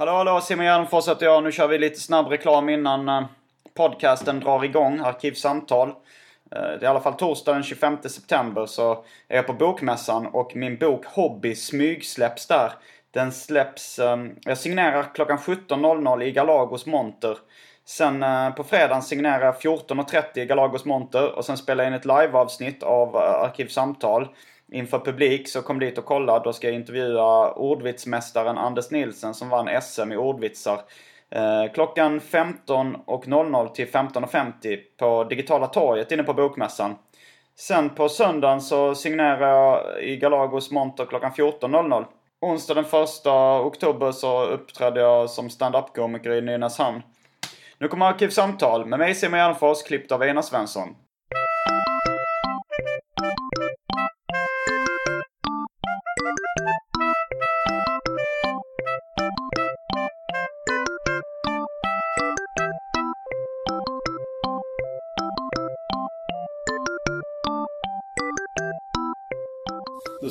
Hallå hallå, Simon Gärdenfors heter jag. Nu kör vi lite snabb reklam innan eh, podcasten drar igång. Arkivsamtal. Eh, det är i alla fall torsdag den 25 september så är jag på Bokmässan och min bok Hobby smygsläpps där. Den släpps, eh, jag signerar klockan 17.00 i Galagos monter. Sen på fredagen signerar jag 14.30 i Galagos monter och sen spelar jag in ett liveavsnitt av Arkivsamtal inför publik. Så kom dit och kolla. Då ska jag intervjua ordvitsmästaren Anders Nilsen som vann SM i ordvitsar. Eh, klockan 15.00 till 15.50 på Digitala torget inne på Bokmässan. Sen på söndagen så signerar jag i Galagos monter klockan 14.00. Onsdag den 1 oktober så uppträdde jag som stand-up-komiker i Nynäshamn. Nu kommer Arkivsamtal med mig Simon Gärdenfors, klippt av Einar Svensson.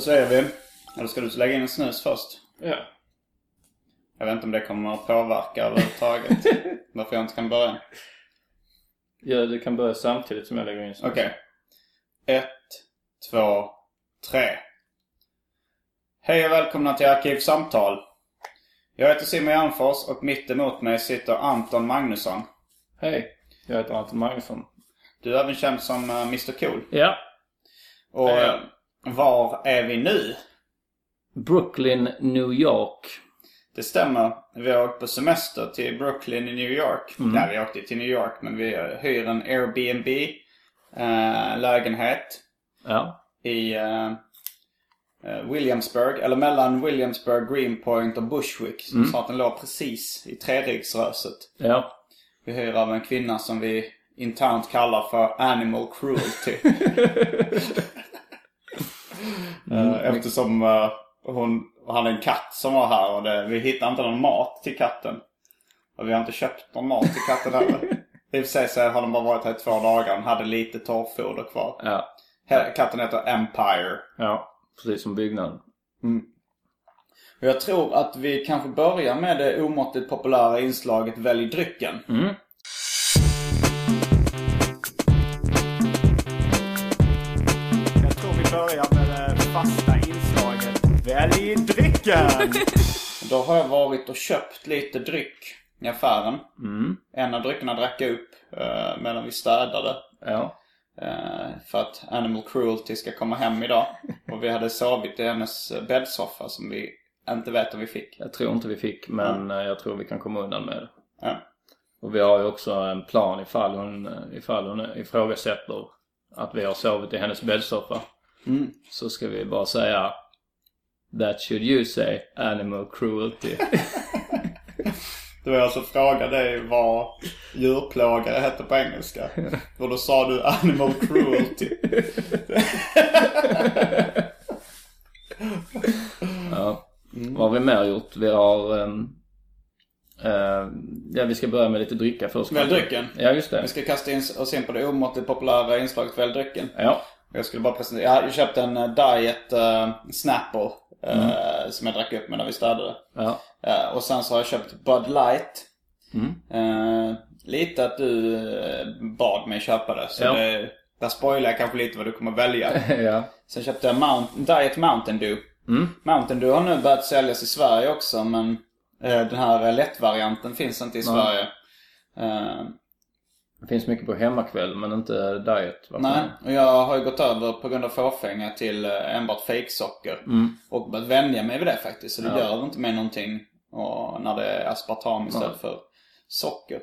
Då säger vi. Eller ska du lägga in en snus först? Ja. Jag vet inte om det kommer att påverka överhuvudtaget. Varför jag inte kan börja. ja, du kan börja samtidigt som jag lägger in snus. Okej. Ett, två, tre. Hej och välkomna till Arkivsamtal. Jag heter Simon Gärdenfors och mitt emot mig sitter Anton Magnusson. Hej, jag heter Anton Magnusson. Du är även känd som eh, Mr Cool. Ja. Och eh, var är vi nu? Brooklyn, New York. Det stämmer. Vi har åkt på semester till Brooklyn i New York. Nej, vi åkte till New York men vi hyr en Airbnb eh, Ja. i eh, eh, Williamsburg, eller mellan Williamsburg, Greenpoint och Bushwick. Som att den låg precis i Treriksröset. Ja. Vi hyr av en kvinna som vi internt kallar för Animal Cruelty. Eh, Eftersom eh, hon hade en katt som var här och det, vi hittade inte någon mat till katten. Och vi har inte köpt någon mat till katten heller. I och för sig så har den bara varit här i två dagar. Den hade lite torrfoder kvar. Ja. Katten heter Empire. Ja. Precis som byggnaden. Och jag tror att vi kanske börjar med det omåttligt populära inslaget Välj drycken. Mm. Jag tror vi börjar med inslaget Välj drycken! Då har jag varit och köpt lite dryck i affären. Mm. En av dryckerna drack jag upp eh, medan vi städade. Ja. Eh, för att Animal Cruelty ska komma hem idag. Och vi hade sovit i hennes bäddsoffa som vi inte vet om vi fick. Jag tror inte vi fick, men eh, jag tror vi kan komma undan med det. Ja. Och vi har ju också en plan ifall hon, eh, ifall hon ifrågasätter att vi har sovit i hennes bäddsoffa. Mm. Så ska vi bara säga That should you say animal cruelty. Då jag alltså frågade dig vad djurplågare hette på engelska. Och då sa du Animal Cruelty. ja. Vad har vi mer gjort? Vi har... ehm, eh, ja, vi ska börja med lite dricka först. Välj drycken. Ja, just det. Vi ska kasta in oss in på det omåttligt populära inslaget Välj drycken. Ja. Jag skulle bara presentera. Jag köpte en eh, Diet uh, Snapple. Eh, Som jag drack upp medan vi städade. Ja. Eh, och sen så har jag köpt Bud Light. Mm. Eh, lite att du bad mig köpa det. Så Ja. det, där spoilar jag kanske lite vad du kommer välja. ja. Sen köpte jag Mount, Diet Mountain Dew. Mm. Mountain Dew har nu börjat säljas i Sverige också men den här lättvarianten finns inte i. Sverige. Det finns mycket på hemmakväll, men inte diet. Vad nej, och jag har ju gått över på grund av fåfänga till eh, enbart fejksocker. Mm. Och börjat vänja mig vid det faktiskt. Så det Ja. gör inte mig någonting och när det är aspartam istället för socker.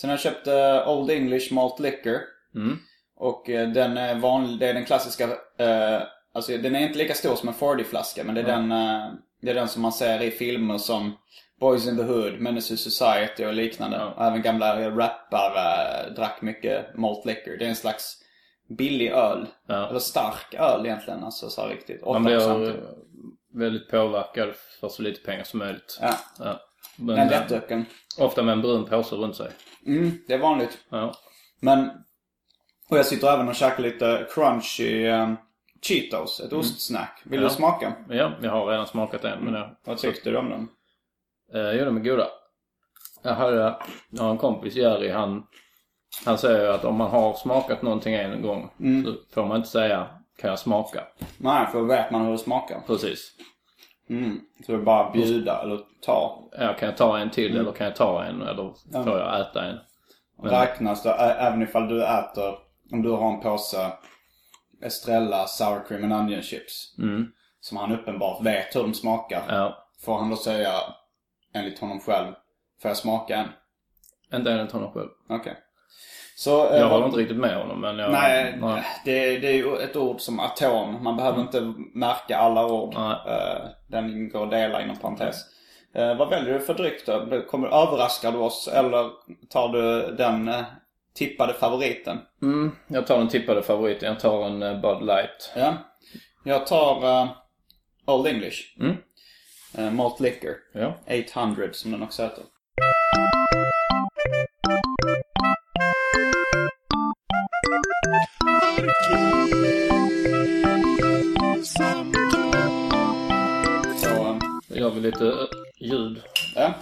Sen har jag köpt eh, Old English Malt Liquor. Mm. Och eh, den är vanlig, det är den klassiska, eh, alltså den är inte lika stor som en 40-flaska men det är, den, eh, det är den som man ser i filmer som Boys in the Hood, Menace Society och liknande. Ja. Även gamla rappare drack mycket malt liquor. Det är en slags billig öl. Ja. Eller stark öl egentligen, alltså så riktigt. 8% Man blir väldigt påverkad för så lite pengar som möjligt. Ja, Ja. Men, den eh, lättdrucken. ofta med en brun påse runt sig. Mm, det är vanligt. Ja. Men, och jag sitter även och käkar lite crunchy um, Cheetos, ett ostsnack. Vill Ja. du smaka? ja, jag har redan smakat en. Men jag, Vad tyckte du om den? Eh, jo, de är goda. Jag hade, jag har en kompis, Jerry, han, han säger att om man har smakat någonting en gång så får man inte säga kan jag smaka. Nej, för då vet man hur det smakar. Precis. Mm. Så det är bara bjuda eller ta. Ja, kan jag ta en till eller kan jag ta en eller får jag äta en? Men- Räknas det även ifall du äter, om du har en påse Estrella Sour Cream and Onion Chips. Mm. Som han uppenbart vet hur de smakar. Ja. Får han då säga, enligt honom själv, får jag smaka en? Inte enligt honom själv. Okej. Så... eh, Jag vad- håller inte riktigt med honom men jag... Nej, nej. Det, det är ju ett ord som atom. Man behöver inte märka alla ord. Eh, Den går att dela inom parentes. Eh, Vad väljer du för dryck då? Kommer, överraskar du oss eller tar du den eh, tippade favoriten? Mm, jag tar den tippade favoriten. Jag tar en eh, Bud Light. Ja. Jag tar eh, Old English. Mm. Eh, Malt Liquor. Ja. 800 som den också heter. Så, eh, Då gör vi lite eh, ljud. ja.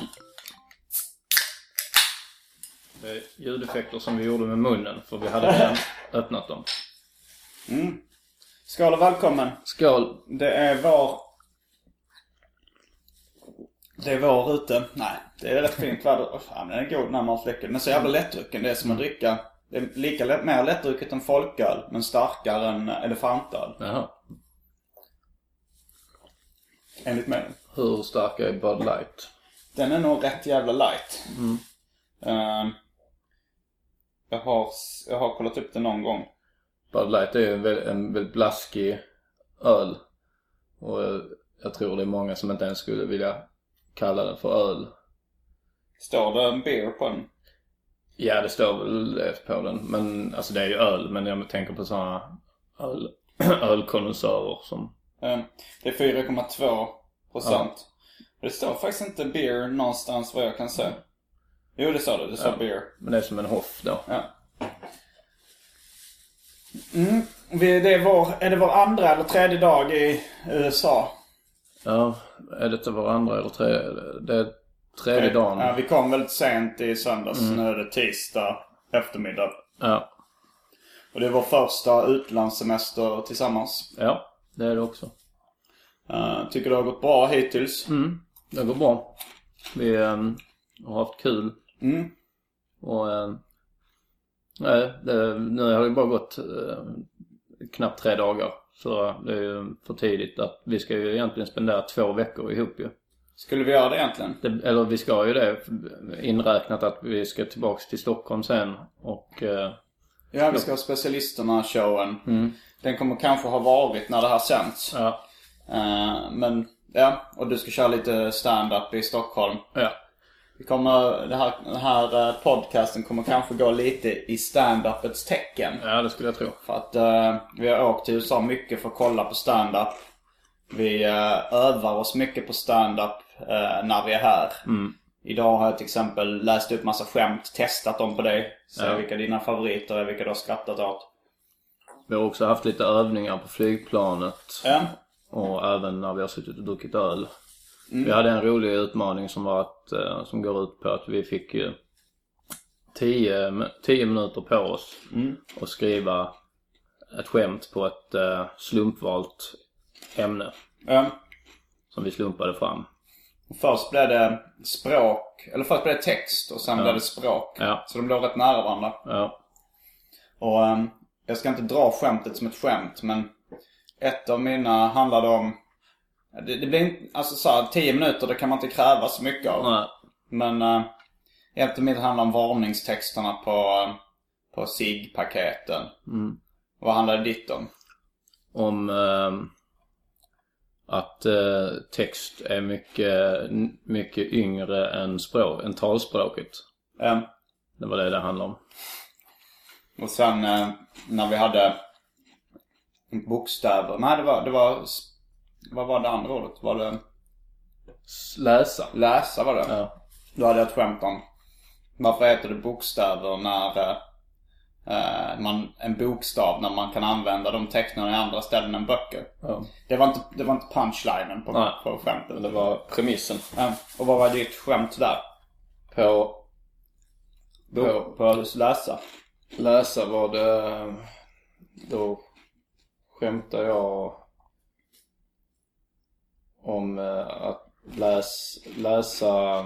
Det är ljudeffekter som vi gjorde med munnen för vi hade redan öppnat dem. Mm. Skål och välkommen. Skål! Det är vår... Det är vår ute. Nej, det är rätt fint väder. Oh, fan, den är god den här matfläcken. Den är så jävla lättdrucken. Det är som att dricka... Det är lika lätt, mer lättdrucket än folköl, men starkare än elefantöl. Jaha. Enligt mig. Hur stark är Bud Light? Den är nog rätt jävla light. Mm. Ehm, jag, har, jag har kollat upp det någon gång. Bud Light är ju en väldigt, en väldigt blaskig öl. Och eh, jag tror det är många som inte ens skulle vilja kalla den för öl. Står det en beer på den? Ja, det står väl det på den. Men alltså det är ju öl. Men jag tänker på sådana öl, ölkondensörer som... Det är 4,2 procent. Det står faktiskt inte beer någonstans vad jag kan se. Jo, det står det. Det står Ja. beer. Men det är som en hoff då. Ja. Mm. Det är, vår, är det vår andra eller tredje dag i USA? Ja, är det vår andra eller tredje? Det är tredje dagen. Ja, vi kom väldigt sent i söndags. Nu är det tisdag eftermiddag. Ja, Och det är vår första utlandssemester tillsammans. ja det är det också. Uh, tycker det har gått bra hittills. Mm, det går bra. Vi ehm, har haft kul. Mm. Och ehm, nej, det, nu har det bara gått eh, knappt tre dagar. Så det är ju för tidigt att vi ska ju egentligen spendera två veckor ihop ju. Skulle vi göra det egentligen? Det, eller vi ska ju det inräknat att vi ska tillbaks till Stockholm sen och eh, Ja, vi ska ha specialisterna-showen. mm, Den kommer kanske ha varit när det här sänds. ja, Eh, men, ja. Och du ska köra lite stand-up i Stockholm. ja, Vi kommer, det här, den här eh, podcasten kommer kanske gå lite i stand-upets tecken. ja det skulle jag tro. För att eh, vi har åkt till USA mycket för att kolla på stand-up. Vi eh, övar oss mycket på stand-up eh, när vi är här. Mm. Idag har jag till exempel läst upp massa skämt, testat dem på dig. Se Ja. vilka dina favoriter är, vilka du har skrattat åt. Vi har också haft lite övningar på flygplanet. Ja. Och även när vi har suttit och druckit öl. Vi hade en rolig utmaning som var att, eh, som går ut på att vi fick ju 10, 10 minuter på oss Mm. att skriva ett skämt på ett eh, slumpvalt ämne Ja. som vi slumpade fram. Först blev det språk, eller först blev det text och sen blev det språk. Ja. Så de låg rätt nära varandra. Ja, Och ehm, jag ska inte dra skämtet som ett skämt men ett av mina handlade om det, det blir inte, alltså så här, 10 minuter det kan man inte kräva så mycket av. nej, Men ett av mina handlar om varningstexterna på, eh, på SIG-paketen. Mm. Vad handlade ditt om? om ehm, att eh, text är mycket, mycket yngre än, språk, än talspråket. Ehm, Det var det det handlade om. och sen när vi hade bokstäver. Nej det var, det var, vad var det andra ordet? Var det Läsa. läsa var det? Ja. Då hade jag ett skämt om varför heter det bokstäver när, eh, man, en bokstav när man kan använda de tecknen i andra ställen än böcker. Ja. Det var inte, det var inte punchlinen på, Nej. på skämtet. Det var premissen. Ja. Och vad var ditt skämt där? På På, på läsa? läsa var det... Då skämtade jag om eh, att läs, läsa... eh,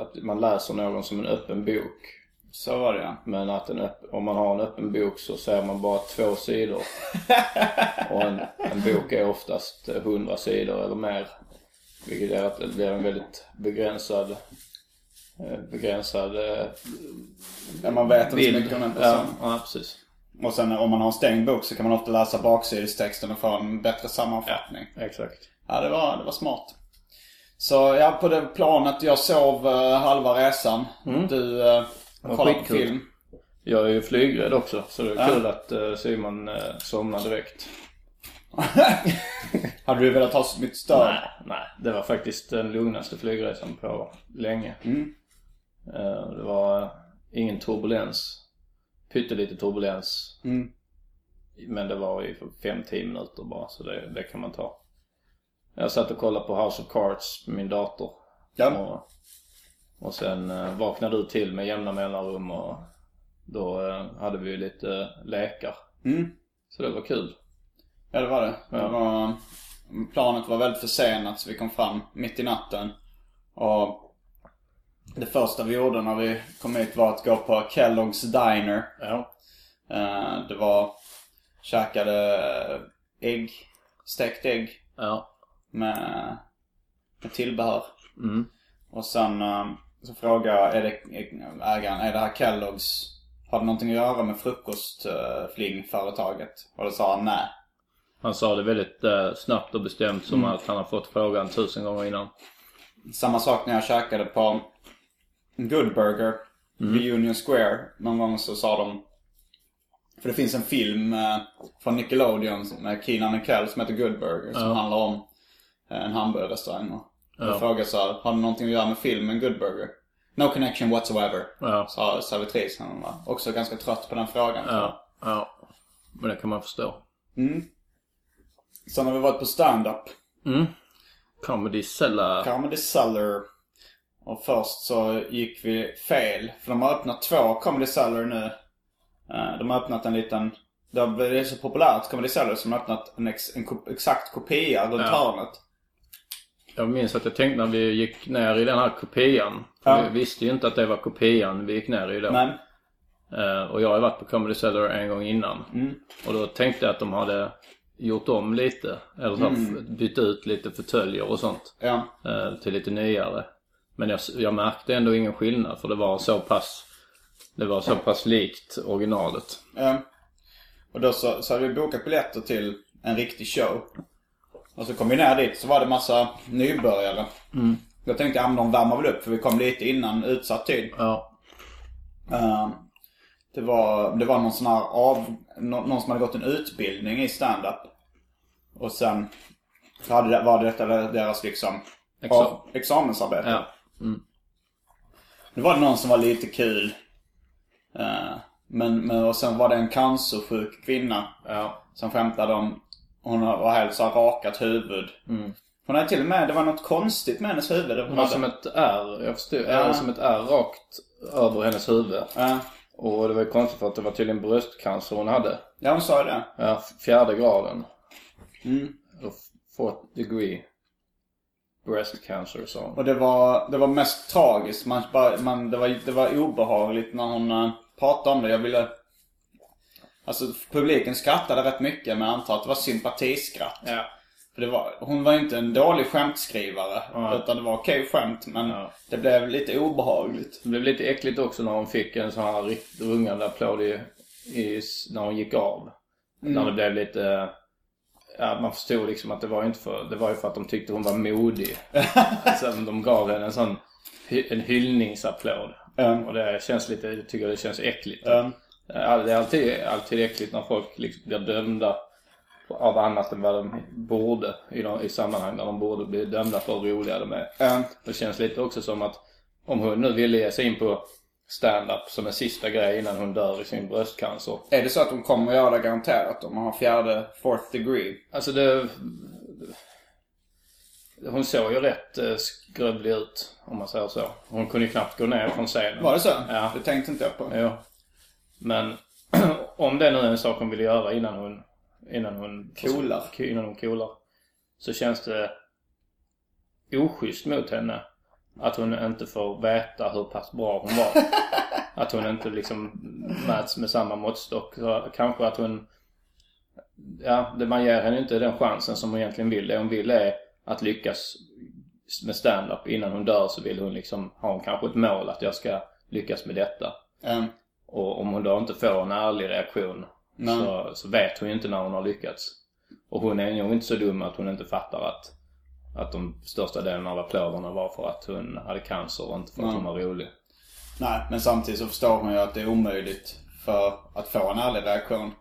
Att man läser någon som en öppen bok. Så var det ja. Men att en öpp, om man har en öppen bok så ser man bara två sidor. Och en, en bok är oftast 100 sidor eller mer. Vilket gör att det blir en väldigt begränsad eh, begränsad ja man vet inte så mycket om den Ja, personen. ja, precis. Och sen om man har en stängd bok så kan man ofta läsa baksidestexten och få en bättre sammanfattning. Exakt. Ja, det var, det var smart. Så ja, på det planet. Jag sov eh, halva resan. Du eh, var kollade på film. Jag är ju flygrädd också så det är Ja. kul att eh, Simon eh, somnar direkt. Hade du velat ha mycket stöd? Nej, nej. Det var faktiskt den lugnaste flygresan på länge. Mm. Eh, det var eh, ingen turbulens. Pyttelite turbulens. Mm. Men det var i 5-10 minuter bara så det, det kan man ta. Jag satt och kollade på House of Cards med min dator. Ja. Och, och sen eh, vaknade du till med jämna mellanrum och då eh, hade vi ju lite lekar. Mm. Så det var kul. Ja, det var det. det Ja. var, planet var väldigt försenat så vi kom fram mitt i natten. Och det första vi gjorde när vi kom hit var att gå på Kellogg's Diner. Ja. Eh, det var, käkade eh, ägg, stekt ägg Ja. med, med tillbehör. Mm. Och sen eh, så frågade jag är det, ägaren, är det här Kellogg's, har det någonting att göra med frukostflingföretaget? Och då sa han nej. Han sa det väldigt eh, snabbt och bestämt som att han har fått frågan tusen gånger innan. Samma sak när jag käkade på Good Burger vid Union Square. Någon gång så sa de För det finns en film eh, från Nickelodeon med Keenan och Kel som heter Good Burger. Som Ja. handlar om eh, en hamburgerrestaurang. Och Ja. Jag frågade så här, har det någonting att göra med filmen Good Burger? No connection whatsoever. Ja. Sa servitrisen. Hon var också ganska trött på den frågan. Ja. Ja. Men det kan man förstå. Mm. Sen har vi varit på stand-up. Mm. Comedy Cellar. Comedy Cellar. Och först så gick vi fel. För de har öppnat två Comedy Cellar nu. Eh, De har öppnat en liten... Det har blivit så populärt Comedy Cellar som har öppnat en, ex, en exakt kopia runt Ja. hörnet. Jag minns att jag tänkte när vi gick ner i den här kopian. Ja. Vi visste ju inte att det var kopian vi gick ner i då. Men, Eh, och jag har varit på Comedy Cellar en gång innan. Mm. Och då tänkte jag att de hade gjort om lite. Eller så Mm. bytt ut lite fåtöljer och sånt. ja. eh, till lite nyare. Men jag, jag märkte ändå ingen skillnad för det var så pass det var så pass likt originalet. ja. Och då så, så hade vi bokat biljetter till en riktig show. Och så kom vi ner dit så var det massa nybörjare. Mm. Jag tänkte ja men de värmer väl upp för vi kom lite innan utsatt tid. Ja. Eh, det, var, det var någon sån här av, nå- någon som hade gått en utbildning i stand-up. Och sen hade det, var detta deras liksom Exam- av, examensarbete. Ja. Det var någon som var lite kul. Eh, men, men och sen var det en cancersjuk kvinna Ja. som skämtade om hon var helt så här rakat huvud. Hon hade till och med, det var något konstigt med hennes huvud. Hon var hade, som ett R, jag förstod. Ja. Ja. som ett R rakt över hennes huvud. Ja, Och det var ju konstigt för att det var tydligen bröstcancer hon hade. ja hon sa ju det. Ja, fjärde graden. Mm. Eller fourth degree. Breast cancer sa hon. Och det var, det var mest tragiskt. Man, man, det, var, det var obehagligt när hon uh, pratade om det. Jag ville... Alltså publiken skrattade rätt mycket men jag antar att det var sympatiskratt. Ja. För det var, hon var inte en dålig skämtskrivare. Ja. Utan det var okej skämt men Ja. det blev lite obehagligt. Det blev lite äckligt också när hon fick en sån här riktigt rungande applåd i, i, när hon gick av. När det blev lite... Ja, man förstod liksom att det var ju inte för... Det var ju för att de tyckte hon var modig. alltså, de gav henne en sån... En hyllningsapplåd. Mm. Och det känns lite... Jag tycker det känns äckligt. Ja, Det är alltid, alltid äckligt när folk liksom blir dömda av annat än vad de borde i, de, i sammanhang där de borde bli dömda för hur roliga de är. um, Det känns lite också som att om hon nu ville ge sig in på stand-up som en sista grej innan hon dör i sin bröstcancer. Är det så att de kommer att göra det garanterat om man har fjärde, fourth degree? Alltså det... Hon såg ju rätt eh, skrövlig ut om man säger så. Hon kunde ju knappt gå ner från scenen. Var det så? Ja. Det tänkte inte jag på. Jo. Men om det nu är en sak hon vill göra innan hon... Innan hon... Coolar. Innan hon coolar. Så känns det oschysst mot henne. Att hon inte får veta hur pass bra hon var. att hon inte liksom mäts med samma måttstock. Så kanske att hon... Ja, det man ger henne inte den chansen som hon egentligen vill. Det hon vill är att lyckas med stand-up. Innan hon dör så vill hon liksom, har hon kanske ett mål att jag ska lyckas med detta. Um, Och om hon då inte får en ärlig reaktion så, så vet hon ju inte när hon har lyckats. Och hon är nog inte så dum att hon inte fattar att, att de största delen av applåderna var för att hon hade cancer och inte för att Nej. hon var rolig. nej, men samtidigt så förstår hon ju att det är omöjligt för att få en ärlig reaktion.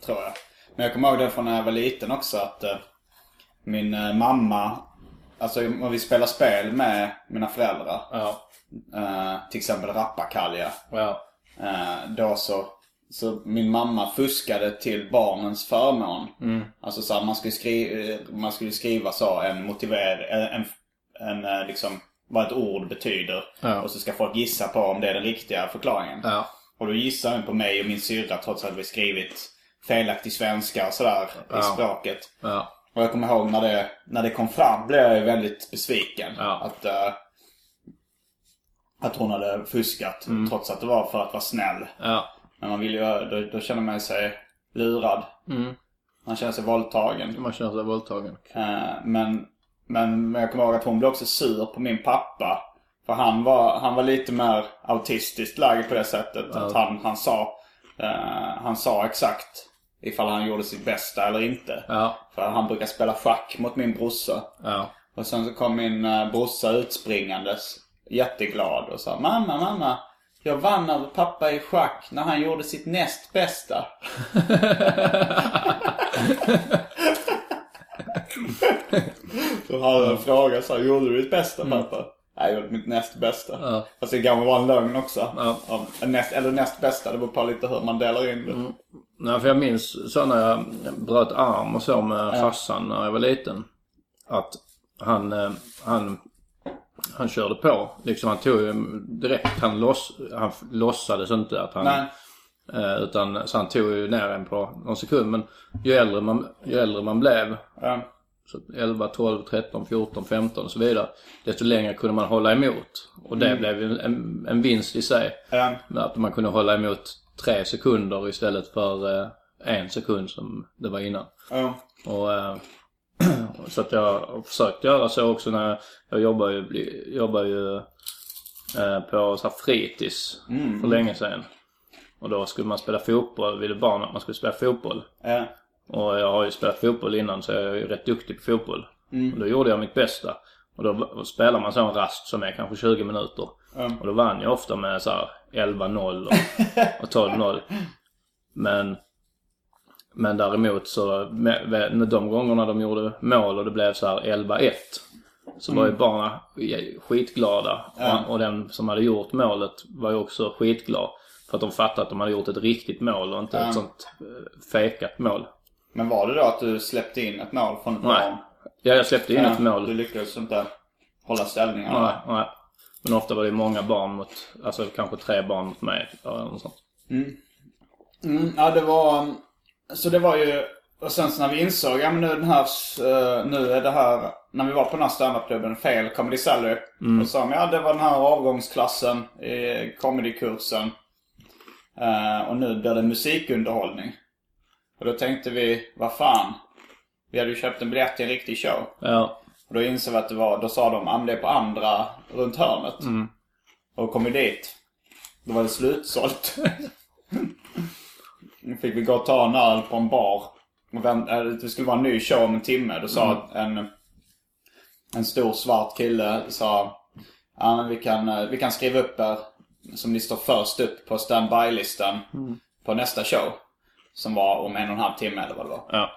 Tror jag. Men jag kommer ihåg det från när jag var liten också att eh, min eh, mamma, alltså om vi spelar spel med mina föräldrar. Ja, eh, till exempel Rappakalja. ja, Eh, då så, så min mamma fuskade till barnens förmån. Alltså så här, man skulle, skri- eh, man skulle skriva så en motiver, en, en, en eh, liksom vad ett ord betyder. Ja. Och så ska folk gissa på om det är den riktiga förklaringen. ja, Och då gissade hon på mig och min syrra trots att vi skrivit felaktig svenska och sådär i Ja. språket. ja, Och jag kommer ihåg när det, när det kom fram blev jag väldigt besviken. Att, eh, att hon hade fuskat trots att det var för att vara snäll. Ja. Men man vill ju, då, då känner man sig lurad. Mm. Man känner sig våldtagen. Man känner sig våldtagen. Eh, men, men, men jag kommer ihåg att hon blev också sur på min pappa. För han var, han var lite mer autistiskt lagd på det sättet. Att han, han, sa, eh, han sa exakt ifall han gjorde sitt bästa eller inte. Ja, För han brukar spela schack mot min brorsa. ja, Och sen så kom min uh, brorsa utspringandes. Jätteglad och sa Mamma, mamma. Jag vann över pappa i schack när han gjorde sitt näst bästa. så hade en fråga så här, gjorde du ditt bästa pappa? Nej, jag gjorde mitt näst bästa. Ja. Fast det kan vara en lögn också. Ja. Näst, eller näst bästa, det beror på lite hur man delar in det. Nej, för jag minns så när jag bröt arm och så med farsan när jag var liten. Att han, eh, han, han körde på. Liksom han tog direkt, han, loss, han låtsades inte att han... Nej. Eh, utan, så han tog ju ner en på någon sekund. Men ju äldre man, ju äldre man blev, Ja. så 11, 12, 13, 14, 15 och så vidare. Desto längre kunde man hålla emot. Och det blev ju en, en vinst i sig. Ja. Att man kunde hålla emot tre sekunder istället för eh, en sekund som det var innan. Ja. Och, eh, så att jag har försökt göra så också när jag, jag jobbar ju, jobbar ju eh, på så här fritids för länge sedan. Och då skulle man spela fotboll, ville barn att man skulle spela fotboll. Ja. Och jag har ju spelat fotboll innan så jag är ju rätt duktig på fotboll. Och då gjorde jag mitt bästa. Och då spelar man så en rast som är kanske 20 minuter. Och då vann jag ofta med så här 11-0 och, och 12-0. Men, men däremot så med, de gångerna de gjorde mål och det blev så här 11-1. Så var ju barnen skitglada. Ja. Och, och den som hade gjort målet var ju också skitglad. För att de fattade att de hade gjort ett riktigt mål och inte Ja. ett sånt eh, fejkat mål. Men var det då att du släppte in ett mål från ett Nej. barn? Ja, jag släppte in Ja, ett mål. Du lyckades inte hålla ställningen? Nej, nej. Men ofta var det många barn mot, alltså kanske tre barn mot mig. Eller något sånt. Mm, ja, det var... Så det var ju... Och sen så när vi insåg, ja men nu den här, eh, nu är det här, när vi var på den här standupklubben, fel comedy salary. Då sa de, ja det var den här avgångsklassen i comedykursen. Eh, och nu blir det musikunderhållning. Och då tänkte vi, vad fan. Vi hade ju köpt en biljett till en riktig show. Ja, Och då insåg vi att det var, då sa de, ja det är på andra runt hörnet. Och kom vi dit. Då var det slutsålt. Då fick vi gå och ta en öl på en bar. Äh, det skulle vara en ny show om en timme. Då sa en, en stor svart kille sa Ja men vi kan, eh, vi kan skriva upp er som ni står först upp på standby-listan på nästa show. Som var om en och en halv timme eller vad det var. ja.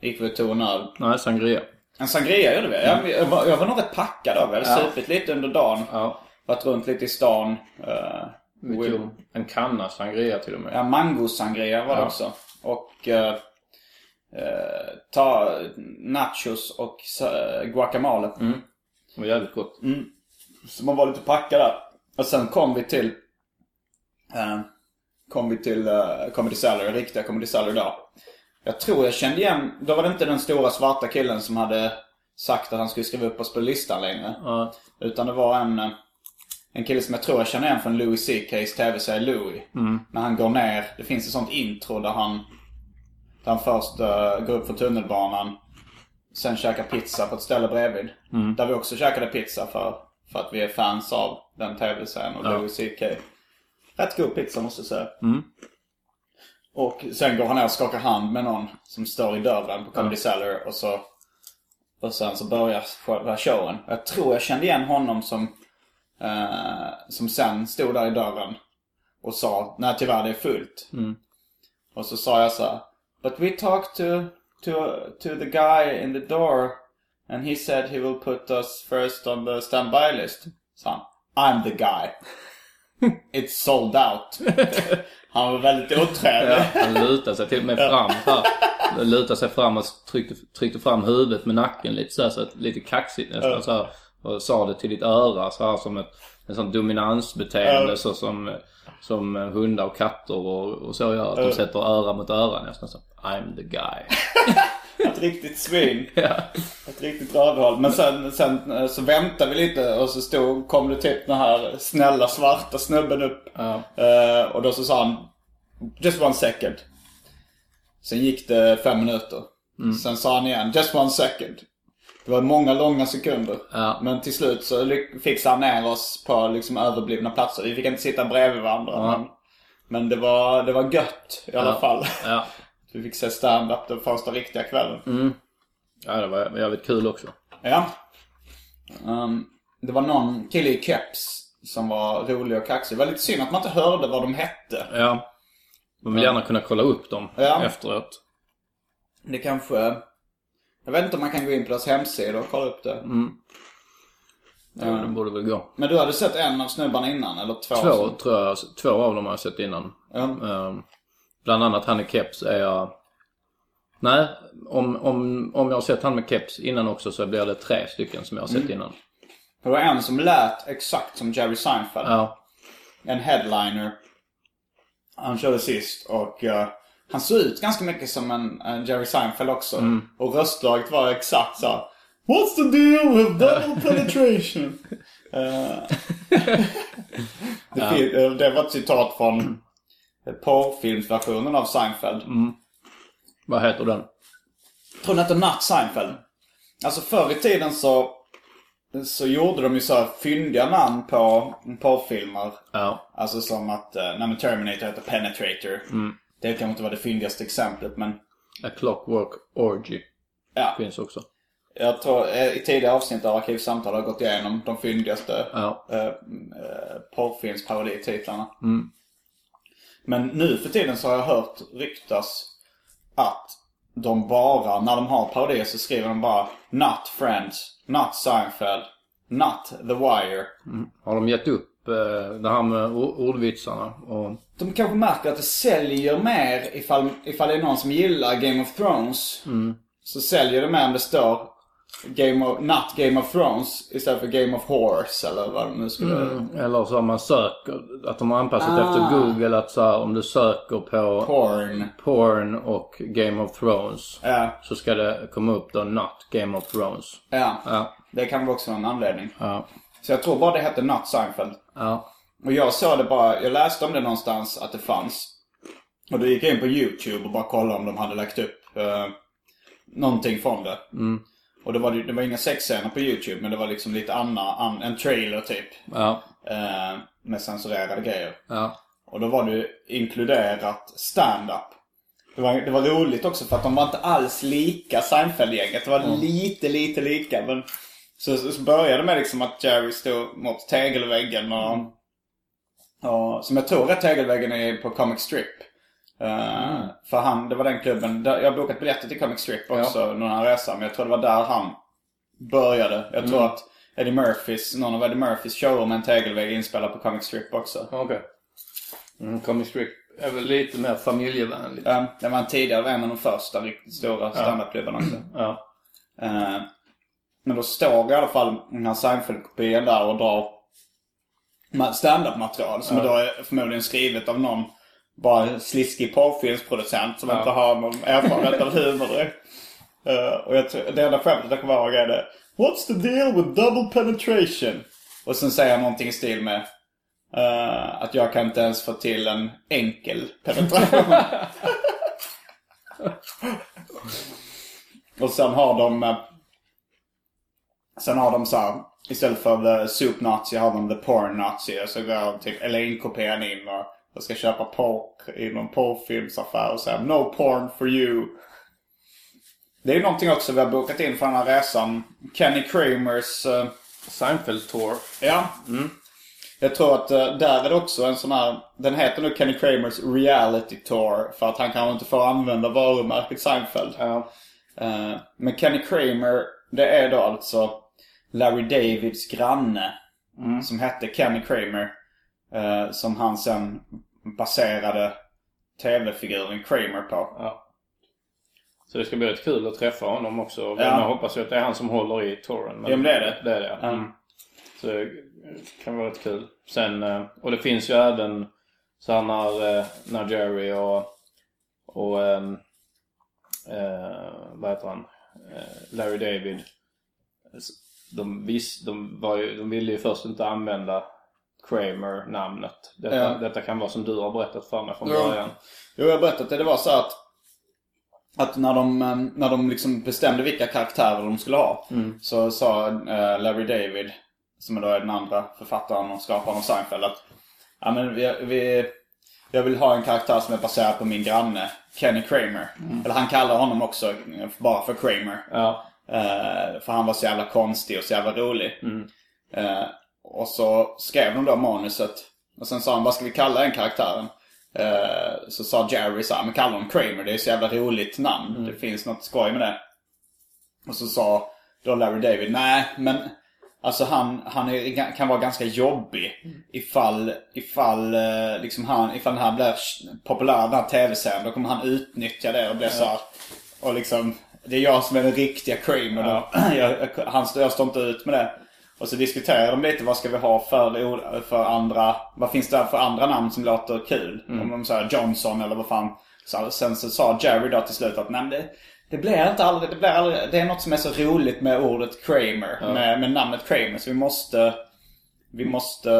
Gick vi och tog en öl. Nej, sangria. En sangria gjorde vi. Jag, jag, var, jag var nog rätt packad av. Vi hade Ja. supit lite under dagen. Ja. Varit runt lite i stan. eh, Tog en kanna sangria till och med. Ja, mangosangria var det Ja. också. Och eh, eh, ta nachos och eh, guacamole. Mm. Det var jävligt gott. Mm. Så man var lite packad där. Och sen kom vi till eh, Kom vi till uh, Comedy Salary, riktiga Comedy Salary då. Jag tror jag kände igen, då var det inte den stora svarta killen som hade sagt att han skulle skriva upp oss på listan längre. Ja. Utan det var en, eh, en kille som jag tror jag känner igen från Louis CK's tv-serie Louis. När han går ner, det finns ett sånt intro där han, där han först eh, går upp för tunnelbanan. Sen käkar pizza på ett ställe bredvid. Där vi också käkade pizza för, för att vi är fans av den tv-serien och Ja. Louis CK. Rätt god pizza måste jag säga. Mm. Och sen går han ner och skakar hand med någon som står i dörren på Comedy Cellar och så och sen så börjar showen. Jag tror jag kände igen honom som eh, som sen stod där i dörren och sa nej tyvärr det är fullt. Och så sa jag så här, But we talked to, to, to the guy in the door and he said he will put us first on the standby list. Så han, I'm the guy. It's sold out. Han var väldigt otrevlig. Ja, han lutade sig till och med fram här. Han Lutade sig fram och tryckte, tryckte fram huvudet med nacken lite så här, så att, lite kaxigt nästan så här, Och sa det till ditt öra så här som ett en sån dominansbeteende så som, som hundar och katter och, och så gör. Att de sätter öra mot öra nästan så. I'm the guy. Ett riktigt svin. ja. Ett riktigt rövhål. Men sen, sen eh, så väntade vi lite och så stod, kom det typ den här snälla svarta snubben upp. Eh, och då så sa han Just one second. Sen gick det fem minuter. Sen sa han igen Just one second. Det var många långa sekunder. Ja. Men till slut så fixade han ner oss på liksom överblivna platser. Vi fick inte sitta bredvid varandra. Ja. Men, men det, var, det var gött i alla Ja. fall. Vi fick se stand-up den första riktiga kvällen. ja, det var jävligt kul också. Ja. Ehm, det var någon kille i keps som var rolig och kaxig. Det var lite synd att man inte hörde vad de hette. Ja. Man vill gärna kunna kolla upp dem efteråt. Det kanske... Jag vet inte om man kan gå in på deras hemsida och kolla upp det. Ja, det borde väl gå. Men du hade sett en av snubbarna innan, eller två? Två som- tror jag. Två av dem har jag sett innan. Ja. Ehm, bland annat han i keps är jag... Nej, om, om, om jag har sett han med keps innan också så blir det tre stycken som jag har sett innan. Det var en som lät exakt som Jerry Seinfeld. Ja. En headliner. Han körde sist och eh, han såg ut ganska mycket som en, en Jerry Seinfeld också. Och röstlaget var exakt så här, What's the deal with double penetration? Eh, det, eh, det var ett citat från porrfilmsversionen av Seinfeld. Vad heter den? Jag tror den hette Nut Seinfeld. Alltså förr i tiden så, så gjorde de ju så här fyndiga namn på porrfilmer. Ja. Alltså som att, uh, nej men Terminator heter Penetrator. Det kanske inte var det fyndigaste exemplet men A Clockwork Orgy ja. finns också. Jag tror eh, i tidigare avsnitt av Arkivsamtal har jag gått igenom de fyndigaste Ja. uh, uh, porrfilmsparodititlarna. Men nu för tiden så har jag hört ryktas att de bara, när de har parodier så skriver de bara Not Friends, Not Seinfeld, Not The Wire. Har de gett upp eh, det här med ordvitsarna? Och, De kanske märker att det säljer mer ifall, ifall det är någon som gillar Game of Thrones. Så säljer det mer om det står Game of, Not Game of Thrones istället för Game of Horse eller vad de nu skulle... eller så om man söker, att de har anpassat Ah. efter Google att så här, om du söker på Porn. porn och Game of Thrones Ja, så ska det komma upp då Not Game of Thrones. ja. Ja. Det kan vara också en anledning. Ja. Så jag tror bara det hette Not Seinfeld. Ja. Och jag såg det bara, jag läste om det någonstans att det fanns. Och då gick jag in på YouTube och bara kollade om de hade lagt upp eh, någonting från det. Och det var, det var inga sexscener på YouTube men det var liksom lite anna, an, en trailer typ. Ja. Eh, med censurerade grejer. Ja. Och då var det inkluderat stand-up. Det var, det var roligt också för att de var inte alls lika Seinfeld-gänget. Det var lite, lite lika. Men så, så, började det med liksom att Jerry stod mot tegelväggen och... och som jag tror är tegelväggen är på Comic Strip. Eh, För han, det var den klubben. Där, jag har bokat biljetter till Comic Strip också någon annan resa. Men jag tror det var där han började. Jag tror att Eddie Murphys, någon av Eddie Murphys shower med en tegelvägg inspelad på Comic Strip också. Okej. Mm, Comic Strip är väl lite mer familjevänligt. Ja, det var en tidigare en av de första riktigt stora standupklubbarna också. Ja. Eh, men då står i alla fall den här Seinfeld-kopian där och drar ma- standup-material som då är förmodligen skrivet av någon bara sliskig porrfilmsproducent som Ja. inte har någon erfarenhet av humor direkt. Eh, och jag tror, det enda skämtet jag kommer ihåg är det What's the deal with double penetration? Och sen säger jag någonting i stil med eh, att jag kan inte ens få till en enkel penetration. och sen har de eh, Sen har de så här, istället för the soup nazi har de the porn nazi. Och så går typ Elaine-kopian in och, och ska köpa porr i någon porrfilmsaffär och säger No porn for you. Det är någonting också vi har bokat in för den här resan. Kenny Kramers... eh, Seinfeld Tour. ja. Jag tror att eh, där är det också en sån här... Den heter nu Kenny Kramers Reality Tour. För att han kanske inte får använda varumärket Seinfeld. Ja. Eh, men Kenny Kramer, det är då alltså Larry Davids granne. Som hette Kenny Kramer. eh, som han sen baserade tv-figuren Kramer på. ja. Så det ska bli rätt kul att träffa honom också. Ja. Ja. Jag hoppas ju att det är han som håller i touren. Ja, men det är det. Det är det, Ja. mm. Så det kan vara rätt kul. Sen, eh, och det finns ju även så här när, eh, när Jerry och, och eh, vad heter han? Larry David. De, vis, de, var ju, de ville ju först inte använda Kramer-namnet. Detta, Ja. detta kan vara som du har berättat för mig från Ja. början. Jo, jag har berättat det. Det var så att, att när de, eh, när de liksom bestämde vilka karaktärer de skulle ha. Så sa eh, Larry David, som då är den andra författaren och skaparen av Seinfeld, att ja, men vi, vi, jag vill ha en karaktär som är baserad på min granne, Kenny Kramer. Eller han kallar honom också eh, bara för Kramer. Ja. Eh, för han var så jävla konstig och så jävla rolig. Eh, och så skrev de då manuset. Och sen sa han, vad ska vi kalla den karaktären? Eh, så sa Jerry så här, men kalla honom Kramer, det är så jävla roligt namn. Det finns något skoj med det. Och så sa då Larry David, nej men Alltså han, han är, kan vara ganska jobbig ifall, ifall, eh, liksom han, ifall den här blir populär, den här tv-serien. Då kommer han utnyttja det och bli så här, Och liksom, det är jag som är den riktiga Kramer. då. Jag, han, jag står inte ut med det. Och så diskuterar de lite, vad ska vi ha för, för andra, vad finns det för andra namn som låter kul? Om de säger Johnson eller vad fan. Så, sen så sa Jerry då till slut att nej det, det blir inte aldrig, det blir aldrig, det är något som är så roligt med ordet Kramer. Med, med namnet Kramer. Så vi måste, vi måste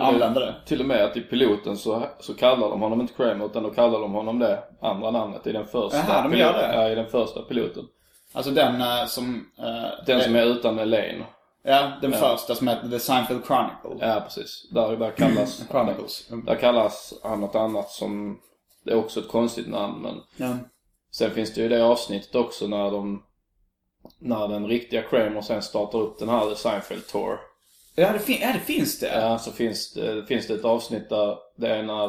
använda det. Till och med att i piloten så, så kallar de honom inte Kramer utan då kallar de honom det andra namnet i den första Jaha, de gör piloten. det? Ja, i den första piloten. Alltså den eh, som... eh, Den som är utan Elaine. Ja, den första som heter The Seinfeld Chronicle. Ja, precis. Där, där kallas Chronicles. Där kallas han något annat som... Det är också ett konstigt namn men... Ja. Sen finns det ju det avsnittet också när de... När den riktiga Kramer sen startar upp den här The Seinfeld Tour. Ja, det, fin- ja, det finns det. Ja, så finns det, finns det ett avsnitt där det är när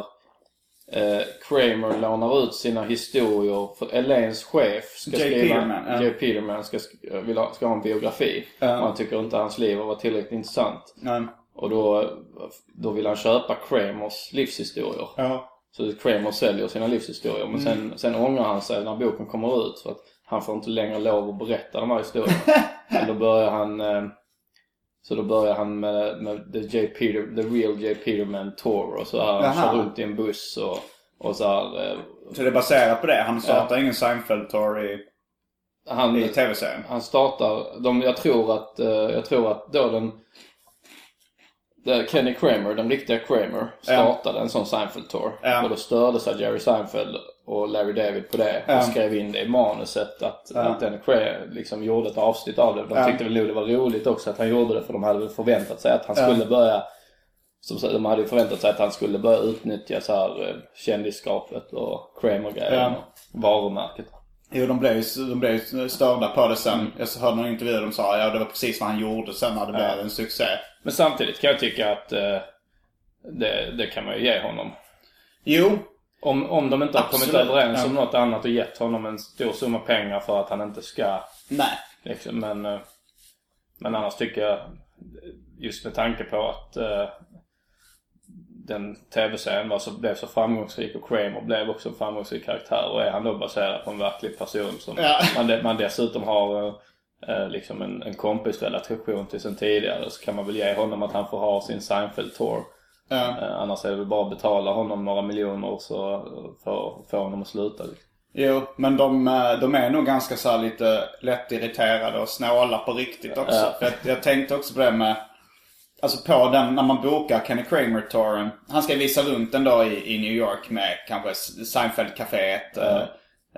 eh, Kramer lånar ut sina historier för Elaines chef ska Jay skriva... Peterman, ja. Jay Peterman ska, sk- vill ha, ska ha en biografi. Ja. Och han tycker inte hans liv har varit tillräckligt intressant. Ja. Och då, då vill han köpa Kramers livshistorier. Ja. Så Kramer säljer sina livshistorier. Men sen, sen ångrar han sig när boken kommer ut. För att han får inte längre lov att berätta de här historierna. Men då börjar han... Eh, så då börjar han med, med the, J. Peter, the real J. Peterman tour och så här. Han kör runt i en buss och, och så här. Eh, Så det är baserat på det? Han startar ingen Seinfeld-tour i, han, i tv-serien? han startar, de, jag tror att, eh, jag tror att då den, där Kenny Kramer, den riktiga Kramer, startade en sån Seinfeld-tour. Och då störde sig Jerry Seinfeld och Larry David på det och skrev in det i manuset att, att den Kramer liksom gjorde ett avsnitt av det. De tyckte väl nog det var roligt också att han gjorde det för de hade väl förväntat sig att han skulle börja som sagt, de hade ju förväntat sig att han skulle börja utnyttja så här eh, kändisskapet och Kramer-grejen Ja. och varumärket. Jo, de blev ju de blev ju störda på det sen. Jag hörde någon intervju där de sa ja det var precis vad han gjorde sen när det blev en succé. Men samtidigt kan jag tycka att eh, det, det kan man ju ge honom. Jo, Om, om de inte har kommit Absolut, överens ja. om något annat och gett honom en stor summa pengar för att han inte ska nej. liksom, men, eh, men annars tycker jag just med tanke på att eh, den tv-serien var så, blev så framgångsrik och Kramer blev också en framgångsrik karaktär och är han då baserad på en verklig person som Ja. man, man dessutom har eh, liksom en, en kompisrelation till sen tidigare så kan man väl ge honom att han får ha sin Seinfeld-tour. Ja. Eh, annars är det väl bara att betala honom några miljoner så eh, för att få honom att sluta. Liksom. Jo, men de, eh, de är nog ganska så här lite lättirriterade och snåla på riktigt också. Ja. För jag, jag tänkte också på det med... Alltså på den, när man bokar Kenny Kramer-touren. Han ska visa runt en dag i, i New York med kanske Seinfeld-caféet, eh,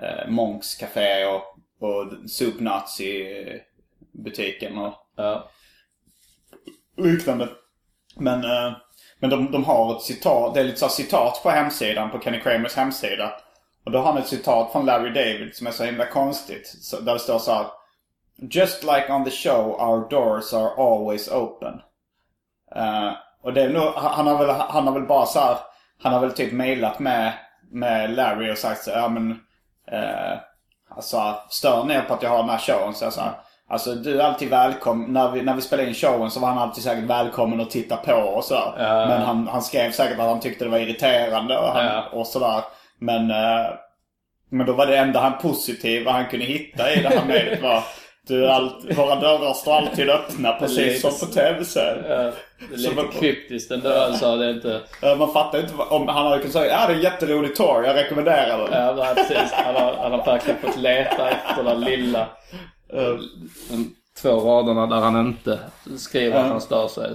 eh, Monks café och, och Soup Nazi-butiken och Ja. liknande. Men, eh, men de, de har ett citat, det är lite så citat på hemsidan, på Kenny Kramers hemsida. Och då har han ett citat från Larry David som är så himla konstigt. Så, där det står så här. Just like on the show our doors are always open. Eh, och det är nog, han har väl, han har väl bara så här, han har väl typ mailat med, med Larry och sagt så ja men, eh, alltså stör ner på att jag har den här showen. Så jag sa, alltså du är alltid välkommen. När vi, när vi spelade in showen så var han alltid säkert välkommen att titta på och sådär. Ja. Men han, han skrev säkert att han tyckte det var irriterande och, han, Ja. och sådär. Men, eh, men då var det enda han positiva han kunde hitta i det här mejlet var du, är allt, våra dörrar står alltid öppna precis som på tv-serien. Ja, det är lite kryptiskt ändå alltså. Det är inte... Eh, Man fattar inte om han hade kunnat säga ja det är en jätterolig tour, jag rekommenderar den. Ja, nej, precis. Han har, han har verkligen fått leta efter den lilla... eh, de två raderna där han inte skriver att han stör sig.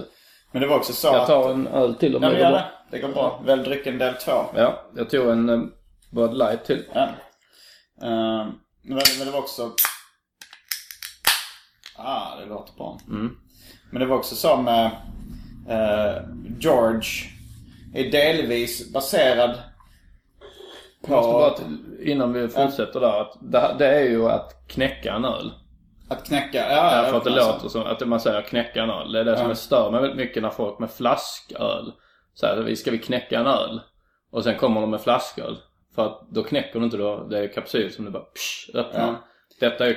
Men det var också så Jag tar en öl till om Ja, det går bra. det. Går bra. Välj drycken del två. Ja, jag tog en eh, Bud Light till. Ja. Det- men det var också... Ah, det låter bra. Mm. Men det var också så med eh, George är delvis baserad på... Jag bara till, innan vi fortsätter där. Att det, det är ju att knäcka en öl. Att knäcka... Ja, för att det alltså. låter som att man säger knäcka en öl. Det är det som Ja. är stör mig väldigt mycket när folk med flasköl. Så här, vi ska vi knäcka en öl? Och sen kommer de med flasköl. För att då knäcker du inte då, det är kapsyl som du bara psh, öppnar. Ja. Detta, är,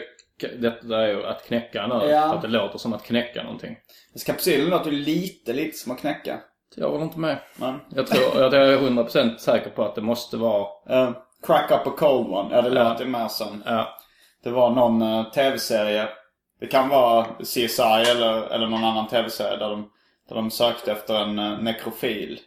detta är ju att knäcka en öl. Ja. För att det låter som att knäcka någonting. Fast Kapsylen låter lite, lite som att knäcka. Jag håller inte med. Men, Jag tror, jag är 100% säker på att det måste vara, eh, crack up a cold one. Ja, det låter mer som... ja, Det var någon eh, tv-serie. Det kan vara CSI eller, eller någon annan tv-serie där de, där de sökte efter en uh, nekrofil.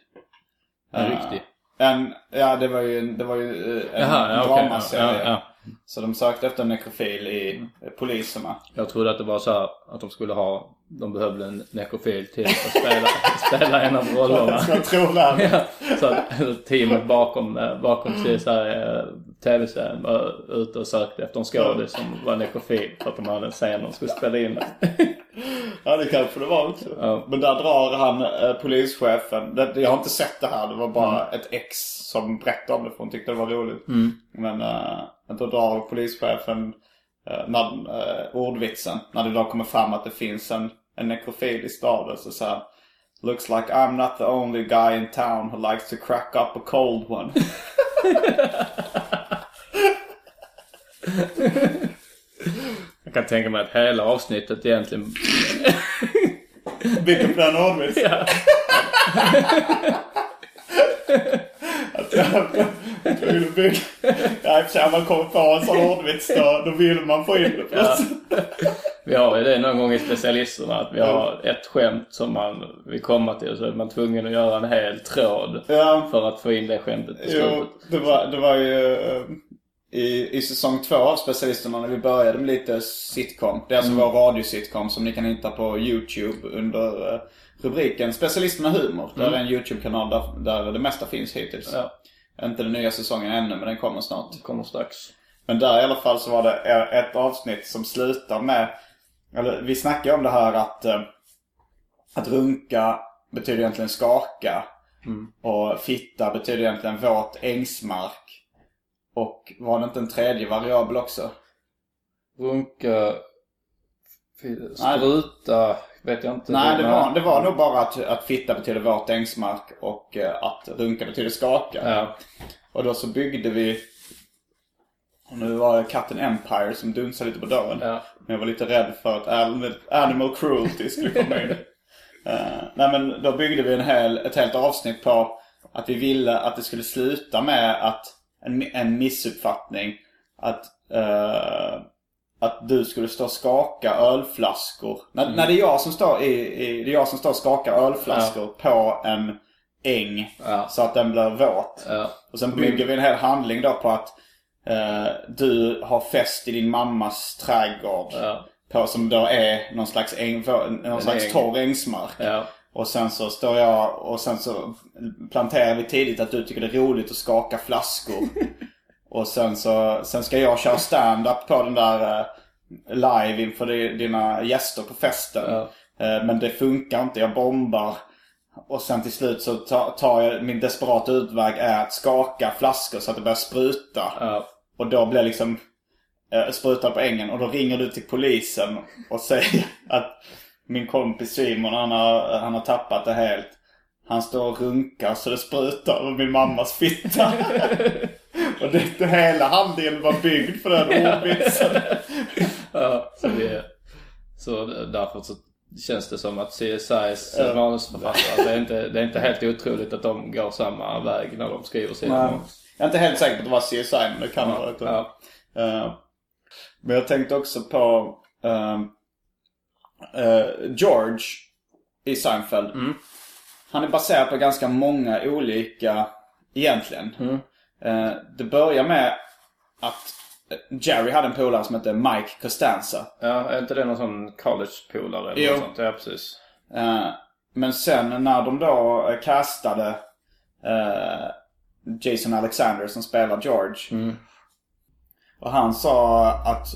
en Eh, riktig. En, ja, det var ju, det var ju eh, en. Ja, dramaserie. ja, ja. Så de sökte efter en nekrofil i eh, poliserna. Jag trodde att det var så här att de skulle ha, de behövde en nekrofil till att spela, spela en av rollerna. Tror det. Ja, så att teamet bakom, eh, bakom CSI eh, tv-serien var ute och sökte efter en skådis som var nekrofil för att de hade en scen de skulle spela in. Ja, det kanske det var också. Ja. Men där drar han eh, polischefen. Jag har inte sett det här. Det var bara Mm. ett ex som berättade om det för hon tyckte det var roligt. Mm. Men uh, då drar polischefen uh, när, eh, ordvitsen. När det då kommer fram att det finns en, en nekrofil i staden. Så säger Looks like I'm not the only guy in town who likes to crack up a cold one. Jag kan tänka mig att hela avsnittet egentligen... Bygger på den ordvitsen. Ja. Bygga- Ja, i man kommer på en sån ordvits då, då vill man få in det. Ja. Vi har ju det någon gång i specialisterna att vi har ett skämt som man vill komma till och så är man tvungen att göra en hel tråd Ja. för att få in det skämtet på Jo, slutet. det var, det var ju eh, i, i säsong två av Specialisterna när vi började med lite sitcom. Det är alltså vår radiositcom som ni kan hitta på YouTube under eh, rubriken Specialisterna Humor. Det är en YouTube-kanal där, där det mesta finns hittills. Ja, Inte den nya säsongen ännu, men den kommer snart. kommer strax. Men där i alla fall så var det ett avsnitt som slutar med, eller vi snackade om det här att, eh, att runka betyder egentligen skaka. Och fitta betyder egentligen våt ängsmark. Och var det inte en tredje variabel också? Runka, spruta, vet jag inte. Nej, det Men- var, det var nog bara att, att fitta betyder våt ängsmark och eh, att runka betyder skaka. Ja, Och då så byggde vi... Och nu var det katten Empire som dunsade lite på dörren. ja. Men jag var lite rädd för att animal, cruelty skulle komma in. Eh, nej men då byggde vi en hel, ett helt avsnitt på Att vi ville att det skulle sluta med att en, en missuppfattning. Att, eh, att du skulle stå och skaka ölflaskor. När, när det är jag som står, i, i, det är jag som står och skakar ölflaskor på en äng. Ja. Så att den blir våt. Ja. Och sen bygger vi en hel handling då på att eh, du har fest i din mammas trädgård. Ja. På, som då är någon slags, äng, någon slags äng. torr ängsmark. Ja. Och sen så står jag och sen så planterar vi tidigt att du tycker det är roligt att skaka flaskor. och sen så sen ska jag köra stand-up på den där eh, live inför di- dina gäster på festen. Ja. Eh, men det funkar inte, jag bombar. Och sen till slut så ta- tar jag, min desperata utväg är att skaka flaskor så att det börjar spruta. Ja. Och då blir liksom eh, sprutad på ängen. Och då ringer du till polisen och säger att min kompis Simon han har, han har tappat det helt. Han står och runkar så det sprutar över min mammas fitta. och det, hela handlingen var byggd för den ordvitsen. Ja, så, det, så därför så känns det som att CSIs Ja. manusförfattare, det är, inte, det är inte helt otroligt att de går samma väg när de skriver sina manus. Jag är inte helt säker på att det var CSI men det kan vara det. Ja. Eh, men jag tänkte också på ehm, eh, George i Seinfeld. Mm. Han är baserad på ganska många olika egentligen. Mm. Eh, det börjar med att eh, Jerry hade en polare som hette Mike Costanza. ja, är inte det någon sån college-polare eller Jo. något sånt? Ja, precis. Eh, men sen när de då castade eh, Jason Alexander som spelar George. Mm. Och han sa att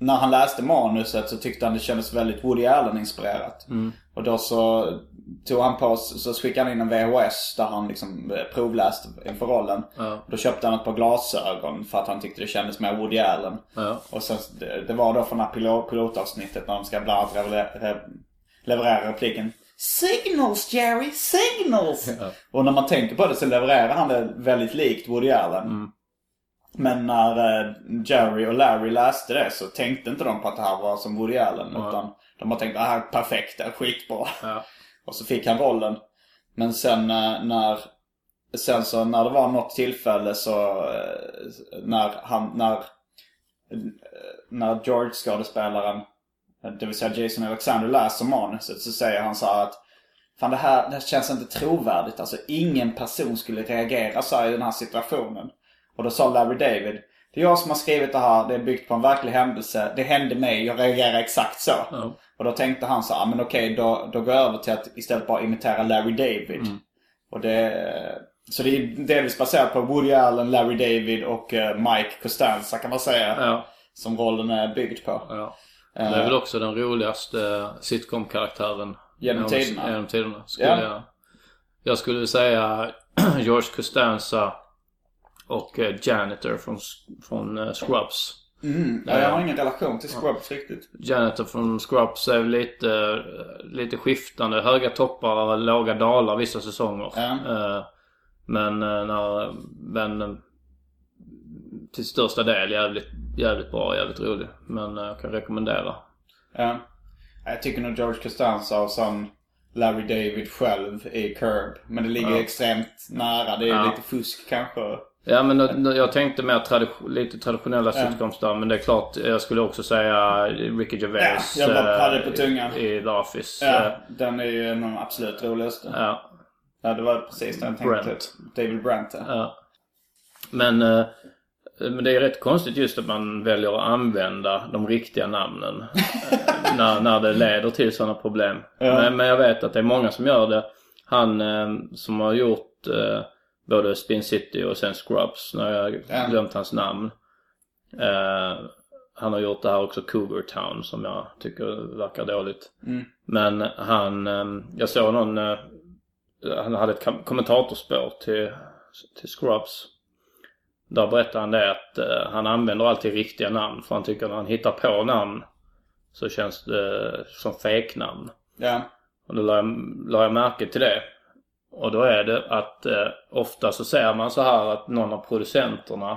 när han läste manuset så tyckte han det kändes väldigt Woody Allen-inspirerat. Mm. Och då så tog han på så skickade han in en VHS där han liksom eh, provläste inför rollen. Ja. Då köpte han ett par glasögon för att han tyckte det kändes mer Woody Allen. Ja. Och sen, det, var då från det här pilot, pilotavsnittet när de ska bland annat leverera repliken Signals Jerry, signals! Ja. Och när man tänker på det så levererar han det väldigt likt Woody Allen. Mm. Men när eh, Jerry och Larry läste det så tänkte inte de på att det här var som Woody Allen. Utan de bara tänkte det här är perfekt, det är skitbra. Ja. Och så fick han rollen. Men sen eh, när Sen så när det var något tillfälle så eh, när han, när eh, när George skådespelaren det vill säga Jason Alexander läser manuset så säger han så här att Fan det här, det här känns inte trovärdigt. Alltså ingen person skulle reagera så här i den här situationen. Och då sa Larry David det är jag som har skrivit det här, det är byggt på en verklig händelse. Det hände mig, jag reagerar exakt så. Ja. Och då tänkte han så här, "Ah, men okej då, då går jag över till att istället bara imitera Larry David. Mm. Och det, så det är delvis baserat på Woody Allen, Larry David och eh, Mike Costanza kan man säga. Ja. Som rollen är byggd på. ja. Det är väl också den roligaste sitcom-karaktären Genom tiderna. Genom tiderna. Skulle Ja. jag, jag skulle säga George Costanza och eh, Janitor från, från eh, Scrubs. Mm. Ja, jag har ingen relation till Scrubs riktigt. Janitor från Scrubs är lite, lite skiftande. Höga toppar och låga dalar vissa säsonger. Ja. Eh, Men, eh, när, eh, till största del jävligt, jävligt bra, jävligt rolig. Men eh, jag kan rekommendera. Ja. Jag tycker nog George Costanza och sen Larry David själv i Curb. Men det ligger Ja. extremt nära. Det är Ja. lite fusk kanske. Ja men jag tänkte mer tradi- lite traditionella sitcoms där. Men det är klart, jag skulle också säga Ricky Gervais. Ja, jag bara eh, hade på tungan. I The Office. Ja, Eh, den är ju en av de absolut roligaste. ja. Ja, det var precis det jag tänkte. Brent. David Brent, ja. Ja. Men, eh, men det är rätt konstigt just att man väljer att använda de riktiga namnen. eh, när, när det leder till sådana problem. Ja. Men, men jag vet att det är många som gör det. Han eh, som har gjort eh, både Spin City och sen Scrubs. När jag Ja. glömt hans namn. Eh, han har gjort det här också Cougar Town som jag tycker verkar dåligt. Mm. Men han, eh, jag såg någon, eh, han hade ett kommentatorspår till, till Scrubs. Där berättade han det att eh, han använder alltid riktiga namn för han tycker att när han hittar på namn så känns det som fejknamn. Ja. Och då la jag, la jag märke till det. Och då är det att eh, ofta så ser man så här att någon av producenterna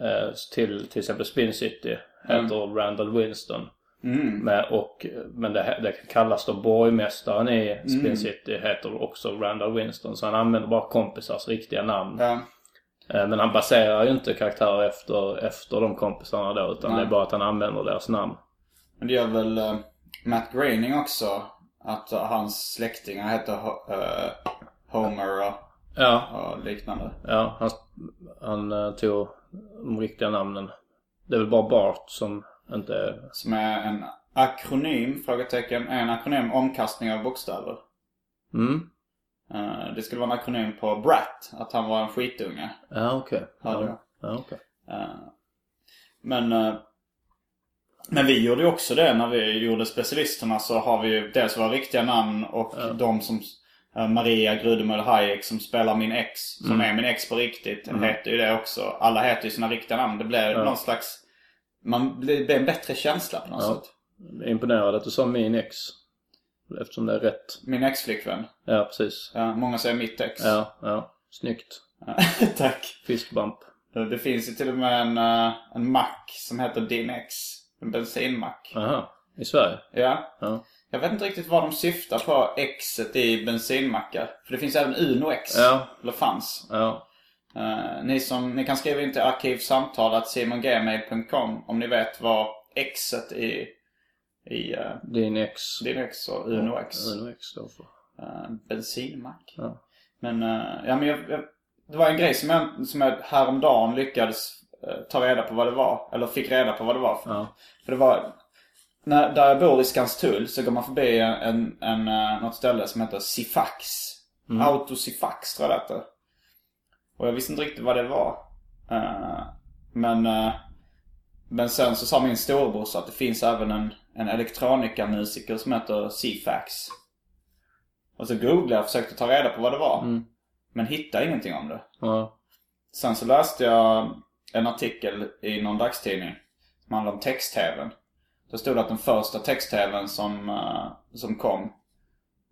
eh, till till exempel Spin City heter Randall Winston. Mm. Med, och, men det, det kallas då borgmästaren i Mm. Spin City heter också Randall Winston. Så han använder bara kompisars riktiga namn. Ja. Eh, Men han baserar ju inte karaktärer efter, efter de kompisarna då. Utan Nej. det är bara att han använder deras namn. Men det gör väl eh, Matt Groening också. Att hans släktingar heter Ho- eh, Homer och, Ja, och liknande. ja han, han eh, tog de riktiga namnen. Det är väl bara Bart som inte är... Som är en akronym, frågetecken, är en akronym omkastning av bokstäver. Mm? Eh, det skulle vara en akronym på Brat, att han var en skitunge. Ja, okej. Hade Ja, ja, okej. Eh, Men, men vi gjorde ju också det när vi gjorde specialisterna så har vi ju dels våra riktiga namn och Ja. de som eh, Maria Grudemöll Hayek som spelar min ex, som Mm. är min ex på riktigt, Mm. heter ju det också. Alla heter ju sina riktiga namn. Det blir Ja. någon slags... Man, blir en bättre känsla på något Ja. sätt. Imponerad att du sa min ex. Eftersom det är rätt. Min ex-flickvän. Ja, precis. Ja, många säger mitt ex. Ja, ja. Snyggt. Tack. Fiskbump. Det finns ju till och med en, eh, en mack som heter Din ex. En bensinmack. Aha. I Sverige? Ja. Ja. Jag vet inte riktigt vad de syftar på, Xet i bensinmackar. För det finns även Uno X. Ja. Eller fanns. Ja. Eh, ni, som, ni kan skriva in till arkivsamtal.simongmail.com om ni vet vad Xet i, i uh, Din ex. Din X och Uno X. Uno X står för. Uh, bensinmack. Ja. Men, eh, ja men jag, jag, det var en grej som jag, som jag häromdagen lyckades eh, ta reda på vad det var. Eller fick reda på vad det var. För, Ja. för det var, när, där jag bor i Skanstull så går man förbi en, en, eh, något ställe som heter Sifax. Mm. Autosifax tror jag det heter. Och jag visste inte riktigt vad det var. Eh, men, eh, men sen så sa min storebror så att det finns även en, en elektronikamusiker som heter Sifax. Och så googlade jag och försökte ta reda på vad det var. Mm. Men hittade ingenting om det. Ja. Sen så läste jag en artikel i någon dagstidning som handlade om text-tvn. Då stod det att den första text-tvn som, eh, som kom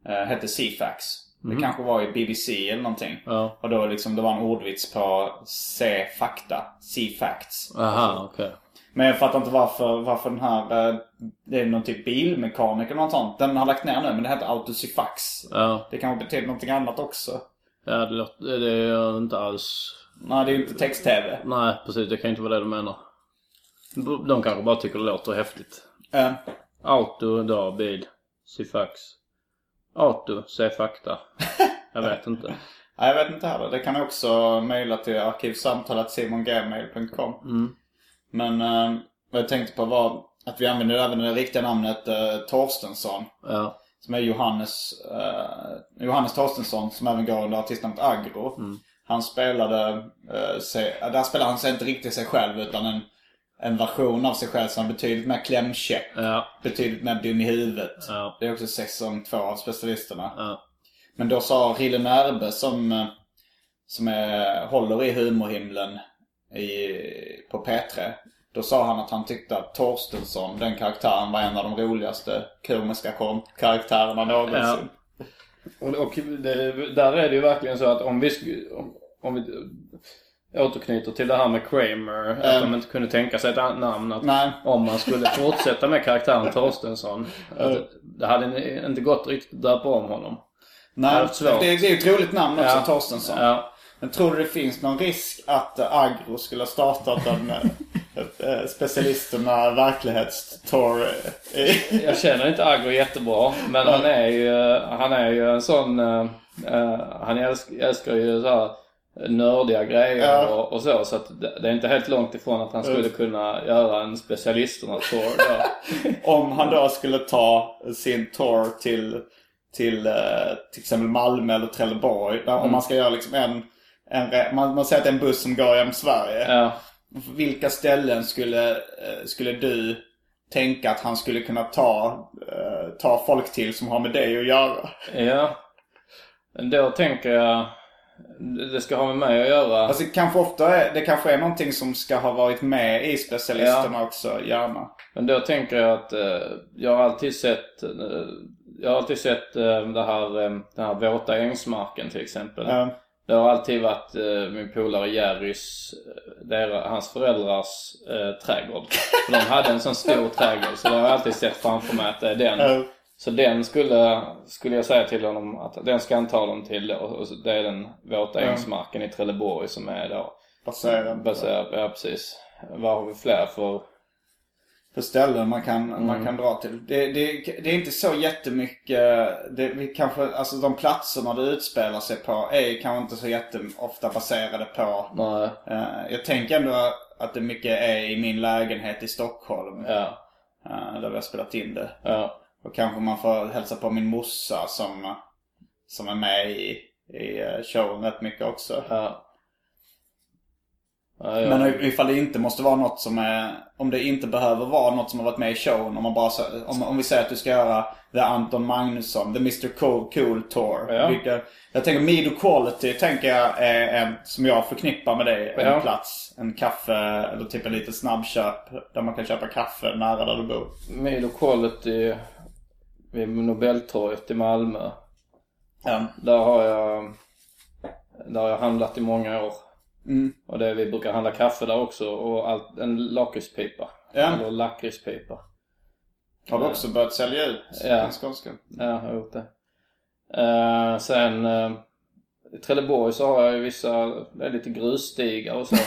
uh, hette C-fax. Det Mhm. kanske var i BBC eller någonting. Ja. Och då liksom, det var en ordvits på C-fakta. C-facts. Aha, okej. Men jag fattar inte varför, varför den här, eh, det är någon typ bilmekaniker eller något sånt. Den har lagt ner nu men det heter Autosifax. Ja. Det kanske betyder någonting annat också. Ja, det, låter, det är inte alls... Nej, det är ju inte text-tv. Nej, precis. Det kan inte vara det du menar. De kanske bara tycker det låter häftigt. Eh, Auto, då, bil. Sifax. Auto, se fakta. Jag vet inte. Nej, jag vet inte heller. Det kan också mejla till arkivsamtalet.simongmail.com. Mm. Men eh, vad jag tänkte på var att vi använder även det riktiga namnet eh, Torstensson. Ja. Som är Johannes, eh, Johannes Torstensson som även går under artistnamnet Agro. Mm. Han spelade, eh, sig, äh, där spelade han sig inte riktigt sig själv utan en, en version av sig själv som är betydligt mer klämkäck. Ja. Betydligt mer dum i huvudet. Ja. Det är också säsong två av Specialisterna. Ja. Men då sa Rille Närbe som, eh, som är, håller i humorhimlen i, på P3. Då sa han att han tyckte att Torstensson, den karaktären, var en av de roligaste komiska kom- karaktärerna någonsin. Och, och det, där är det ju verkligen så att om vi om, om vi återknyter till det här med Kramer. Att Mm. de inte kunde tänka sig ett annat namn. Att Nej. om man skulle fortsätta med karaktären Torstensson. Mm. Att det hade inte gått riktigt att döpa om honom. Nej, Det är det, är ju ett roligt namn också, Ja. Torstensson. Ja. Men tror du det finns någon risk att Agro skulle ha startat en specialisterna verklighetstour? eh, Jag känner inte Agro jättebra. Men han är ju, han är ju en sån... eh, eh, han älsk, älskar ju så här nördiga grejer Ja. och, och så. Så att det, är inte helt långt ifrån att han skulle kunna göra en specialisterna-tour då. Om han då skulle ta sin tour till, till eh, till exempel Malmö eller Trelleborg. Där, Om man ska göra liksom en, en man, man säger att det är en buss som går genom Sverige. Ja. Vilka ställen skulle, eh, skulle du tänka att han skulle kunna ta, eh, ta folk till som har med dig att göra? Ja. Då tänker jag... Det ska ha med mig att göra. Alltså kanske ofta är, det kanske är någonting som ska ha varit med i specialisterna också, gärna. Men då tänker jag att eh, jag har alltid sett... Eh, jag har alltid sett eh, det här, eh, den här våta ängsmarken till exempel. Eh, Det har alltid varit eh, min polare Jerrys, eh, deras, hans föräldrars eh, trädgård. För de hade en sån stor trädgård så jag har alltid sett framför mig att det är den. Så den skulle, skulle jag säga till honom att den ska han ta dem till då. Och det är den våta ängsmarken i Trelleborg som är då baserad på, ja precis. Vad har vi fler för? På ställen man kan, man kan dra till. Det, det, det är inte så jättemycket, det, vi kanske, alltså de platserna det utspelar sig på är kanske inte så jätteofta baserade på. Eh, jag tänker ändå att det mycket är i min lägenhet i Stockholm. Ja. eh, där vi har spelat in det. Ja. Och kanske man får hälsa på min morsa som, som är med i, i eh, showen rätt mycket också. Ja. Ja, ja. Men ifall det inte måste vara något som är... Om det inte behöver vara något som har varit med i showen. Om, man bara, om, om vi säger att du ska göra The Anton Magnusson, The Mr Cool, cool Tour. Ja. Vilka, jag tänker Mido Quality tänker jag är en som jag förknippar med dig. En Ja. plats. En kaffe eller typ en liten snabbköp. Där man kan köpa kaffe nära där du bor. Milo Quality vid Nobeltorget i Malmö. Ja. Där har jag, där har jag handlat i många år. Mm. Och det, vi brukar handla kaffe där också och allt, en lakritspipa. Ja. Eller lakritspipa. Har du också börjat sälja ut Ja. den skånska? Ja, jag har gjort det. Eh, sen uh, i Trelleborg så har jag ju vissa, det är lite grusstigar och så. uh,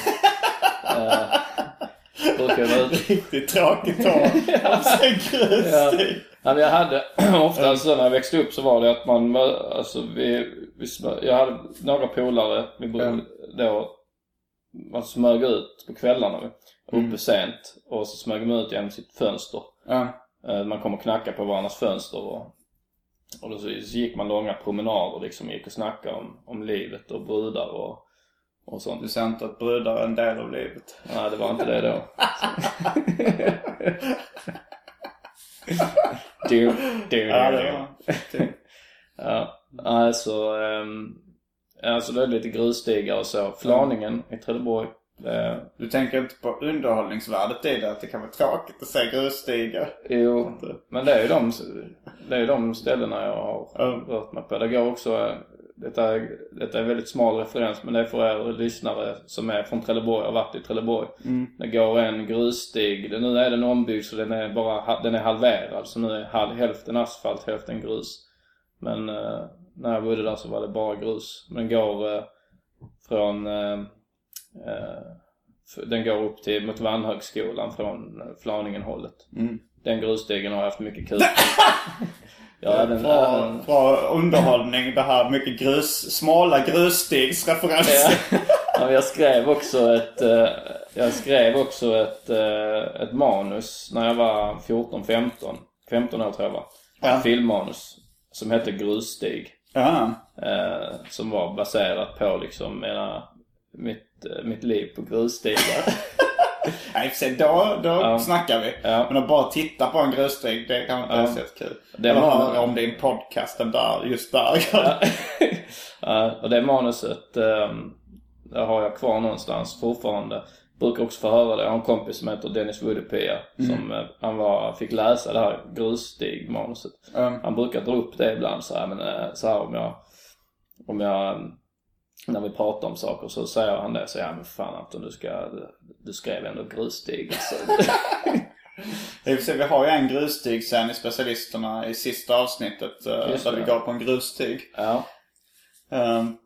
brukar jag vara ute. Riktigt tråkigt tal. Alltså en grusstiga. Ja, men jag hade ofta så när jag växte upp så var det att man alltså vi, vi jag hade några polare, vi brukade då, man smög ut på kvällarna uppe sent och så smög man ut genom sitt fönster. Ja. Eh, Man kom och knackade på varandras fönster och, och då så, så gick man långa promenader liksom, gick och snackade om, om livet och brudar och, och sånt. Du ser inte att brudar är en del av livet. Nej, det var inte det då. du, du, Ja, det var Ja, alltså, um, alltså det är lite grusstigar och så. Flaningen i Trelleborg. Eh, Du tänker inte på underhållningsvärdet i det? Att det kan vara tråkigt att se grusstigar? jo, men det är ju de, det är de ställena jag har Ja. rört mig på. Det går också, eh, detta, detta är en väldigt smal referens men det är för er lyssnare som är från Trelleborg och har varit i Trelleborg. Det går en grusstig, nu är den ombyggd så den är bara, den är halverad så nu är hälften asfalt, hälften grus. Men när jag bodde där så var det bara grus. Men den går eh, från, eh, eh, den går upp till, mot Vanhögskolan från eh, Flaningen-hållet. Mm. Den grusstigen har jag haft mycket kul Jag hade en, Bra, en, bra underhållning det här. Mycket grus, smala grusstigsreferenser. Ja. Ja, jag skrev också ett, jag skrev också ett, ett manus när jag var 14, 15. 15 år tror jag var. Ja. Ett filmmanus. Som hette Grusstig. Eh, som var baserat på liksom mina, mitt, eh, mitt liv på grusstigar. Nej, sig, då, då Ja. snackar vi. Ja. Men att bara titta på en grusstig, det kan inte Ja. så jättekul. Det Eller var- höra om din podcast, den där, just där. Ja, och det manuset, eh, det har jag kvar någonstans fortfarande. Brukar också få höra det. Jag har en kompis som heter Dennis Woodepia. Som eh, han var, fick läsa det här grusstig-manuset. Mm. Han brukar dra upp det ibland så här, men eh, så här om jag, om jag, mm, när vi pratar om saker så säger han det så ja men fan Anton du ska, du skrev ändå grusstig alltså. I och för sig, vi har ju en grusstig sen i specialisterna i sista avsnittet. eh, Just där det. vi går på en grusstig. ja. Um,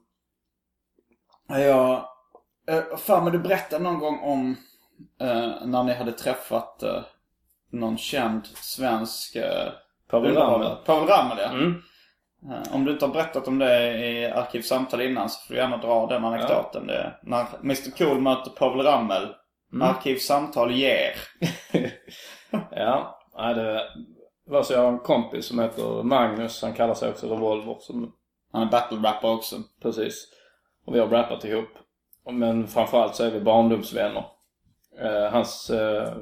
ja, uh, fan men du berättade någon gång om eh, när ni hade träffat uh, någon känd svensk uh, Pavel Ramel. Pavel Ramel ja. Mm. Eh, om du inte har berättat om det i Arkivsamtal innan så får du gärna dra den anekdoten. Det är när Mr Cool möter Pavel Ramel. Mm. Arkivsamtal ger. Ja, det var så jag har en kompis som heter Magnus, han kallar sig också Revolver som Han är battle-rapper också. Precis. Och vi har rappat ihop. Men framförallt så är vi barndomsvänner. Eh, hans, eh,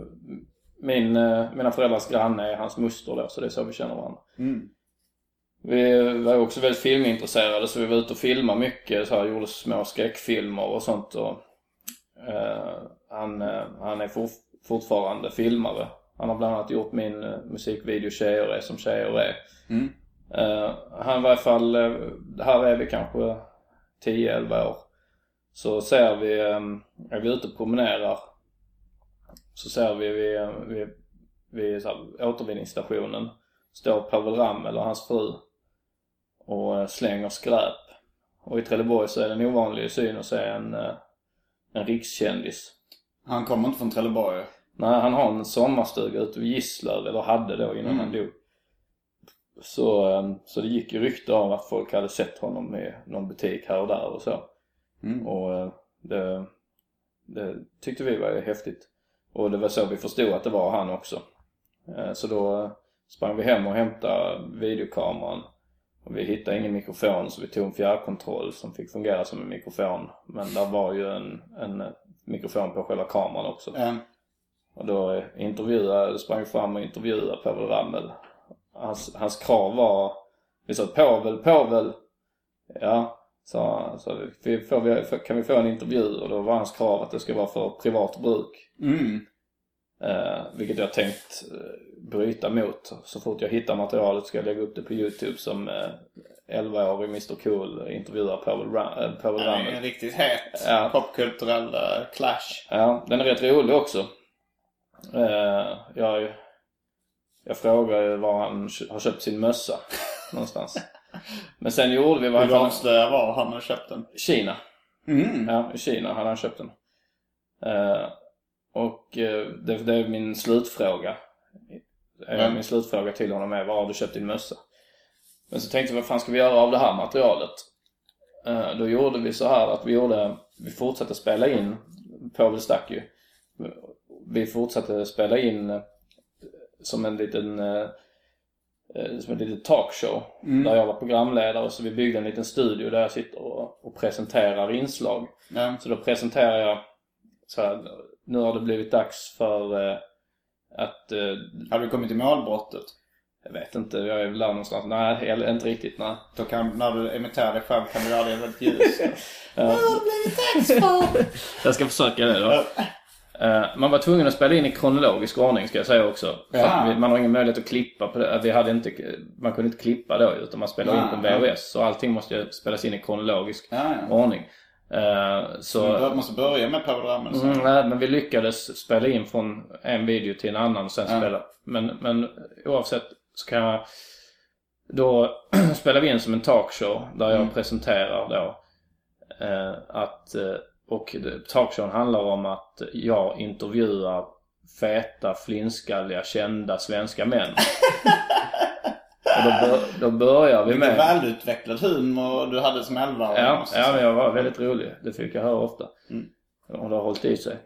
min, eh, mina föräldrars granne är hans moster då, så det är så vi känner varandra. Mm. Vi var också väldigt filmintresserade så vi var ute och filmade mycket. Så här, gjorde små skräckfilmer och sånt. Och, eh, han, han är for, fortfarande filmare. Han har bland annat gjort min musikvideo Tjejer är som tjejer är. Mm. Han var i alla fall, här är vi kanske 10-11 år. Så ser vi, eh, är vi ute och promenerar. Så ser vi vid, vid, vid så här, återvinningsstationen. Står Pavel Ramel och hans fru. Och eh, slänger skräp. Och i Trelleborg så är det en ovanlig syn att se en, eh, en rikskändis. Han kommer inte från Trelleborg. Nej, han har en sommarstuga ute vid Gislöv, eller hade då innan Mm. han dog. Så, eh, så det gick ju rykte om att folk hade sett honom i någon butik här och där och så. Mm. Och eh, det, det tyckte vi var häftigt. Och det var så vi förstod att det var han också. Eh, Så då eh, sprang vi hem och hämtade videokameran. Och vi hittade ingen mikrofon så vi tog en fjärrkontroll som fick fungera som en mikrofon. Men där var ju en, en mikrofon på själva kameran också. Eh, Och då intervjuade, sprang fram och intervjuade Povel Ramel. Hans, hans krav var, vi sa Povel, Povel. Ja, han. Så vi, får vi, kan vi få en intervju? Och då var hans krav att det ska vara för privat bruk. mm. Eh, vilket jag tänkt eh, bryta mot. Så fort jag hittar materialet ska jag lägga upp det på YouTube som eh, 11-årig Mr Cool intervjuar Povel, Ra- eh, Ramel. en riktigt het Ja. popkulturell eh, clash. Ja, den är rätt rolig också. Eh, jag, jag frågar ju var han har köpt sin mössa någonstans. Men sen gjorde vi vad Vill du avslöja var han har köpt den? Kina. Mm. Ja, i Kina hade han köpt den. Eh, och eh, det, det är min slutfråga. Mm. Min slutfråga till honom är, var har du köpt din mössa? Men så tänkte vi, vad fan ska vi göra av det här materialet? Eh, då gjorde vi så här att vi gjorde, vi fortsatte spela in, Povel stack ju. Vi fortsatte spela in som en liten som en liten talkshow. Mm. Där jag var programledare så vi byggde en liten studio där jag sitter och, och presenterar inslag. Ja. Så då presenterar jag så här, nu har det blivit dags för eh, att, eh, Har du kommit till målbrottet? jag vet inte, jag är väl där någonstans. Nej, eller inte riktigt, nej. Då kan, när du imiterar dig själv kan du göra det väldigt ljust. Ja. Jag ska försöka det då. Eh, man var tvungen att spela in i kronologisk ordning ska jag säga också. Ja. man har ingen möjlighet att klippa på det. Vi hade inte, man kunde inte klippa då utan man spelade in på. VHS. Så allting måste spelas in i kronologisk ja, ja. ordning. Eh, så... Du måste börja med sen. Mm, nej, men vi lyckades spela in från en video till en annan och sen Ja. spela. Men, men oavsett så kan jag... Då spelar vi in som en talkshow där jag Mm. presenterar då eh, att... Och talkshowen handlar om att jag intervjuar feta, flinskalliga, kända svenska män. och då, bör, då börjar vi Vilken med... välutvecklad humor du hade som 11 Ja, ja men jag var väldigt rolig. Det fick jag höra ofta. Mm. Och det har hållit i sig.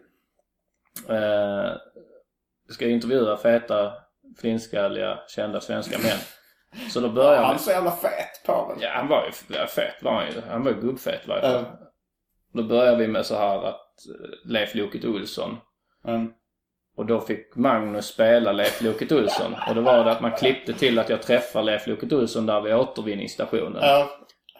Eh, jag ska intervjua feta, flinskalliga, kända svenska män. Så då börjar Han vi... är så jävla fet Povel. Ja, han var ju ja, fet var han ju. Han var ju gubbfet i varje fall. Då börjar vi med så här att eh, Leif Loket Olsson Mm. och då fick Magnus spela Leif Loket Olsson. Och då var det att man klippte till att jag träffar Leif Loket Olsson där vid återvinningsstationen. Ja.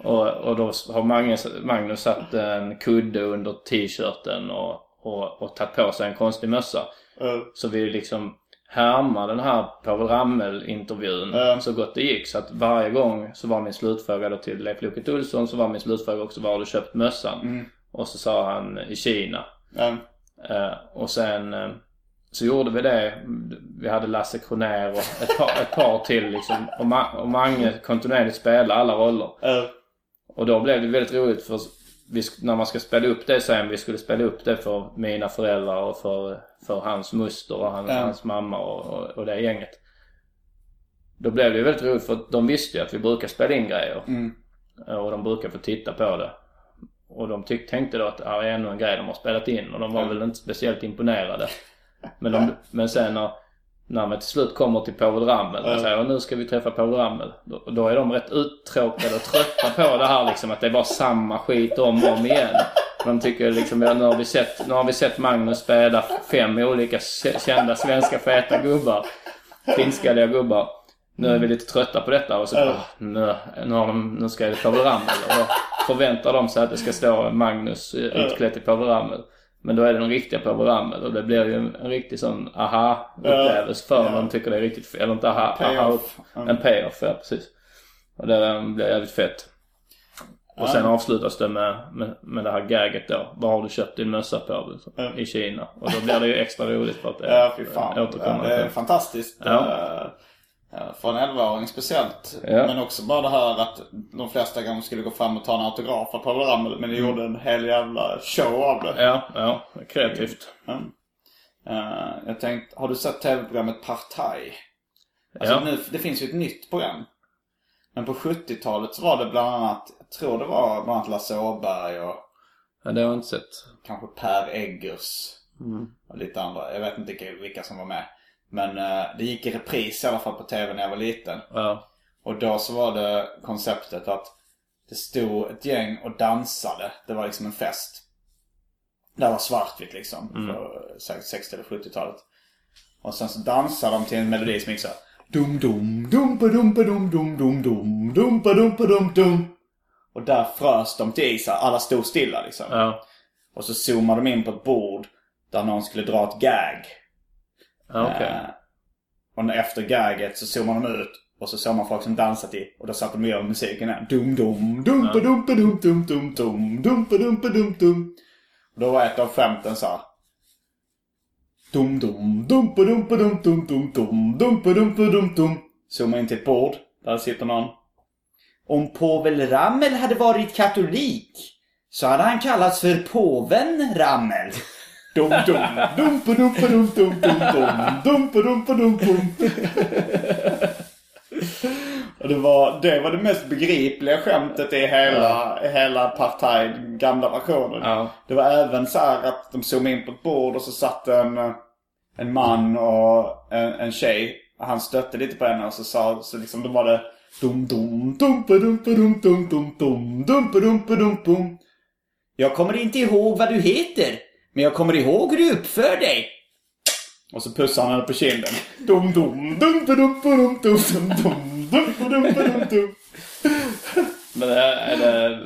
Och, och då har Magnus, Magnus satt en kudde under t-shirten och, och, och tagit på sig en konstig mössa. Ja. Så vi liksom härmar den här Povel Ramel-intervjun Ja. så gott det gick. Så att varje gång så var min slutfråga då till Leif Loket Olsson så var min slutfråga också var har du köpt mössan? Mm. Och så sa han i Kina. Eh, och sen eh, så gjorde vi det. Vi hade Lasse Kronér och ett par, ett par till liksom. Och, Ma- och Mange kontinuerligt spelade alla roller. Ja. Och då blev det väldigt roligt för vi, när man ska spela upp det sen. Vi skulle spela upp det för mina föräldrar och för, för hans muster och han, Ja. hans mamma och, och, och det gänget. Då blev det ju väldigt roligt för de visste ju att vi brukar spela in grejer. Mm. Och de brukar få titta på det. Och de tyck, tänkte då att det här är ännu en grej de har spelat in. Och de var Mm. väl inte speciellt imponerade. Men, de, men sen när, när man till slut kommer till Povel Ramel och Mm. säger nu ska vi träffa Povel Ramel. Då, då är de rätt uttråkade och trötta på det här liksom. Att det är bara samma skit om och om igen. De tycker liksom, ja, nu har vi sett, nu har vi sett Magnus spela fem olika kända svenska feta gubbar. Finskalliga gubbar. Nu är vi lite trötta på detta och så bara, nu, nu, har de, nu ska det Povel Ramel. Förväntar de sig att det ska stå Magnus eh, utklädd till Povel Ramel. Men då är det den riktiga Povel Ramel och det blir ju en, en riktig sån aha-upplevelse för Ja. De tycker det är riktigt, eller inte aha, aha Payoff. en payoff, ja precis. Och det blir jävligt fett. Och sen avslutas det med, med, med det här gaget då. Vad har du köpt din mössa på? Liksom, Ja. I Kina. Och då blir det ju extra roligt för att det Ja, fy fan. Ja, återkommer. det är fantastiskt. Ja. Ja, För en 11-åring speciellt. Ja. Men också bara det här att de flesta gånger skulle gå fram och ta en autograf av Pavel Ramel. Men de gjorde en hel jävla show av det. Ja, ja. Kreativt. Mm. Eh, jag tänkte, har du sett tv-programmet Partaj? Alltså Ja. nu, det finns ju ett nytt program. Men på 70-talet så var det bland annat, jag tror det var bland annat Lasse Åberg och Ja, det har jag inte sett. kanske Per Eggers. Mm. Och lite andra. Jag vet inte vilka som var med. Men eh, det gick i repris i alla fall på tv när jag var liten. Ja. Och då så var det konceptet att det stod ett gäng och dansade. Det var liksom en fest. Det var svartvitt liksom. För säkert 60 eller 70-talet. Och sen så dansade de till en melodi som gick så här. Dum dum dum pa dum pa dum dum dum dum dum pa dum pa dum dum. Och där frös de till is. Alla stod stilla liksom. Ja. Och så zoomade de in på ett bord där någon skulle dra ett gag. Okej. Eh, och efter gaget så zoomade de ut och så såg man folk som dansat i. Och då satte de igång musiken igen. Dum dum dum pa dum pa dum dum dum dum dum pa dum pa dum dum. Och då var ett av skämten så här. Dum dum dum pa dum pa dum dum dum dum dum pa dum pa dum dum. Zooma in till ett bord. Där sitter någon. Om Povel Ramel hade varit katolik så hade han kallats för påven Ramel. Dum dum dum pa dum dum dum dum dum dum pa dum dum. Och det var, det var det mest begripliga skämtet i hela, hela Partaj, gamla versionen. Ja. Det var även så här att de zoomade in på ett bord och så satt en, en man och en, en tjej. Han stötte lite på henne och så sa, så liksom då var det dum dum dum pa dum dum dum dum dum dum pa dum pa dum dum. Jag kommer inte ihåg vad du heter, men jag kommer ihåg hur du uppför dig. Och så pussade han henne på kinden. Dum dum dum dum dum dum dum dum dum dum dum dum. Men det...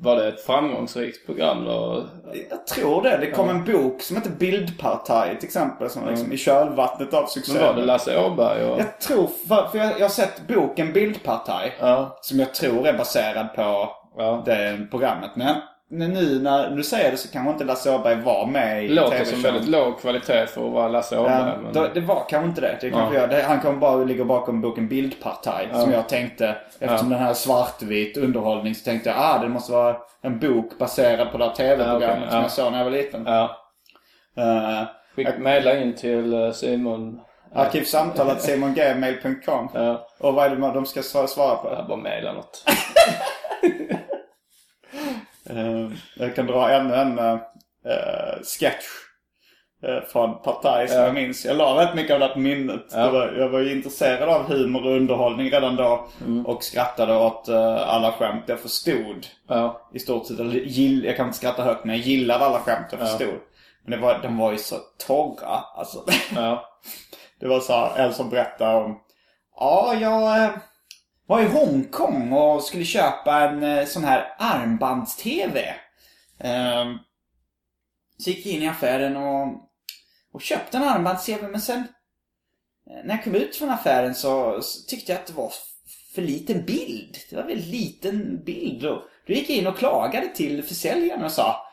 Var det ett framgångsrikt program då? Jag tror det. Det kom en bok som heter Bildpartaj till exempel. Som liksom i kölvattnet av succé. Men var det Lasse Åberg och... Jag tror, för, jag, jag har sett boken Bildpartaj. Ja. Som jag tror är baserad på Ja. det programmet. Men nu när du säger det så kanske inte Lasse Åberg var med i Låter som väldigt låg kvalitet för att vara Lasse Åberg. Ja, men... då, det var kanske inte det. det, kanske Ja. jag, han kommer bara ligga bakom boken Bildpartaj. Som jag tänkte, eftersom den här är svartvit underhållning, så tänkte jag ah det måste vara en bok baserad på det här TV-programmet Ja, okej, som ja. jag såg när jag var liten. Ja. Uh, Skick, mejla in till eh, Simon. Arkivsamtalet simongmail.com. Ja. Och vad är det de ska sva- svara på? Jag bara mejla något. Eh, jag kan dra ännu en uh, sketch uh, från Partaj som Ja. jag minns. Jag la rätt mycket av det på minnet. Ja. Var, jag var ju intresserad av humor och underhållning redan då. Mm. Och skrattade åt uh, alla skämt jag förstod. Ja. I stort sett. Gill, jag kan inte skratta högt men jag gillade alla skämt jag förstod. Men det var, de var ju så torra. Alltså. Det var så här, en som berättade om... Ja, jag eh, var i Hongkong och skulle köpa en eh, sån här armbands-TV. Ehm, så gick jag in i affären och, och köpte en armbands-TV men sen eh, när jag kom ut från affären så, så tyckte jag att det var för liten bild. Det var en väldigt liten bild. Och då gick jag in och klagade till försäljaren och sa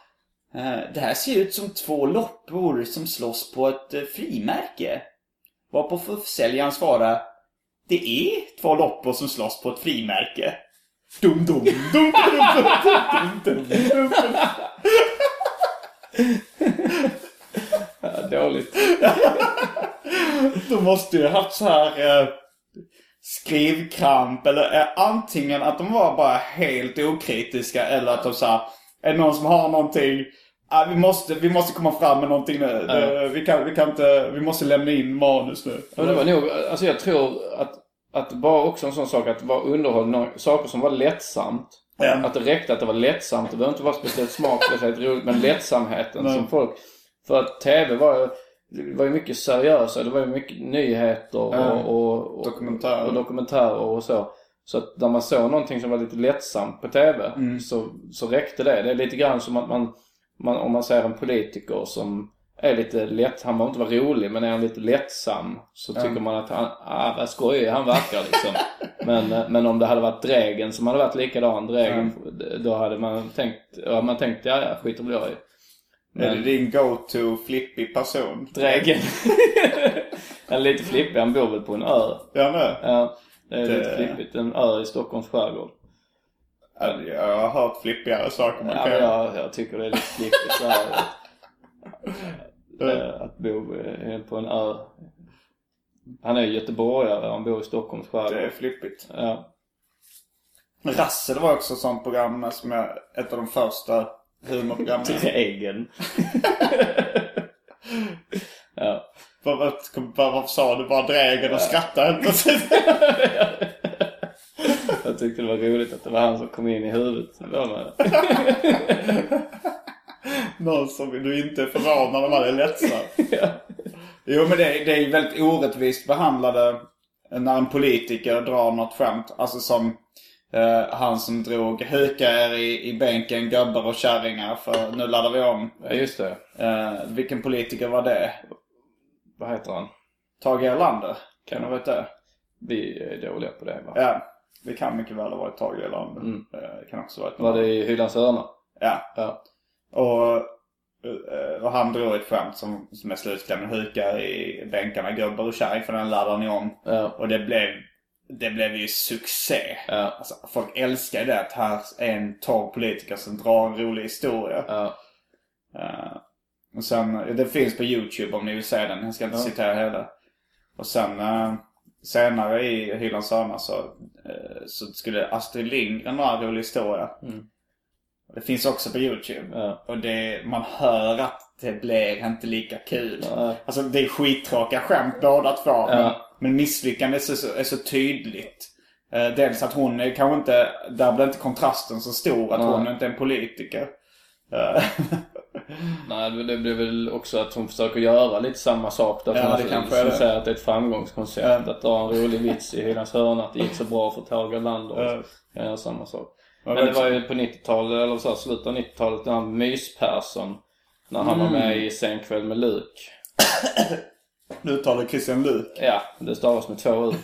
eh, Det här ser ut som två loppor som slåss på ett frimärke. Varpå försäljaren svarade det är två loppor som slåss på ett frimärke. Dum, dum, dum, dum, dum, dum, dum, dum, ja, Dåligt. de måste ju haft så här eh, skrivkramp eller eh, antingen att de var bara helt okritiska eller att de så är det någon som har någonting Ah, vi, måste, vi måste komma fram med någonting nu. Det, vi, kan, vi kan inte, vi måste lämna in manus nu. Ja, det var nog, alltså jag tror att, att det var också en sån sak att vara underhållning, saker som var lättsamt. Ja. Att det räckte att det var lättsamt. Det behöver inte vara speciellt smart, speciellt roligt, men lättsamheten Nej. som folk... För att TV var det var ju mycket seriösa. Det var ju mycket nyheter och, Ja. och, och, Dokumentärer. och dokumentärer och så. Så att när man såg någonting som var lite lättsamt på TV Mm. så, så räckte det. Det är lite grann som att man, man om man ser en politiker som är lite lätt, han behöver inte vara rolig men är han lite lättsam så tycker man att han, ah vad skojig han verkar liksom. men, eh, men om det hade varit Dregen som hade varit likadan, Dregen, då hade man tänkt, ja man tänkt ja ja skiter väl jag i. Är det din go-to flippig person? Dregen. han är lite flippig, han bor väl på en ö. Ja, nu. Ja, det är Det- lite flippigt. En ö i Stockholms skärgård. Ja, Jag har hört flippigare saker man Ja, kan jag, jag tycker det är lite flippigt så här, eh, Att bo eh, på en ö. Han är göteborgare, han bor i Stockholms Det är skärgård. flippigt. Ja. Rassel var också ett sånt program som jag, ett av de första humorprogrammen. Dregen. ja. Varför sa du bara drägen och skrattade inte? Jag tyckte det var roligt att det var han som kom in i huvudet. Man. Någon som du inte är förvånad om han är lättsam. ja. Jo men det, det är väldigt orättvist behandlade när en politiker drar något skämt. Alltså som eh, han som drog hukar er i, i bänken, gubbar och kärringar för nu laddar vi om. ja, just det. Eh, vilken politiker var det? Vad heter han? Tage Erlander? Kan det ha varit det? Vi är dåliga på det va? Ja, det kan mycket väl ha varit Tage Erlander. Mm. Eh, Det kan också ha varit Var det i Hylands hörna? Ja. Ja. Och, eh, och han drog ett skämt som, som är slutklämmen. Hukar i bänkarna, gubbar och kärring för den laddar ni om. Ja. Och det blev, det blev ju succé. Ja. Alltså, folk älskar det att här är en torr politiker som drar en rolig historia. Ja. Eh, och sen, det finns på YouTube om ni vill se den. Jag ska inte Ja. citera hela. Och sen eh, senare i Hylands hörna så, eh, så skulle Astrid Lindgren dra en rolig historia. Mm. Det finns också på YouTube. Ja. Och det, man hör att det blir inte lika kul. Nej. Alltså det är skittråkiga skämt båda två. Men, Ja. men misslyckandet är så, är så tydligt. Eh, dels att hon är kanske inte, där blir inte kontrasten så stor att hon inte är en politiker. Nej, det- det blir väl också att hon försöker göra lite samma sak. Där Ja, det kanske är det. säger att det är ett framgångskoncept. Att dra en rolig vits i Hylands hörna. Att det gick så bra för Tage Erlander. Ja. Kan göra samma sak. Men det var ju på 90-talet, eller så här, slutet av 90-talet, den här Mys-Persson. När han var med i Sen kväll med Luke. Nu uttalar Christian Luk. Ja, det stavas med två U.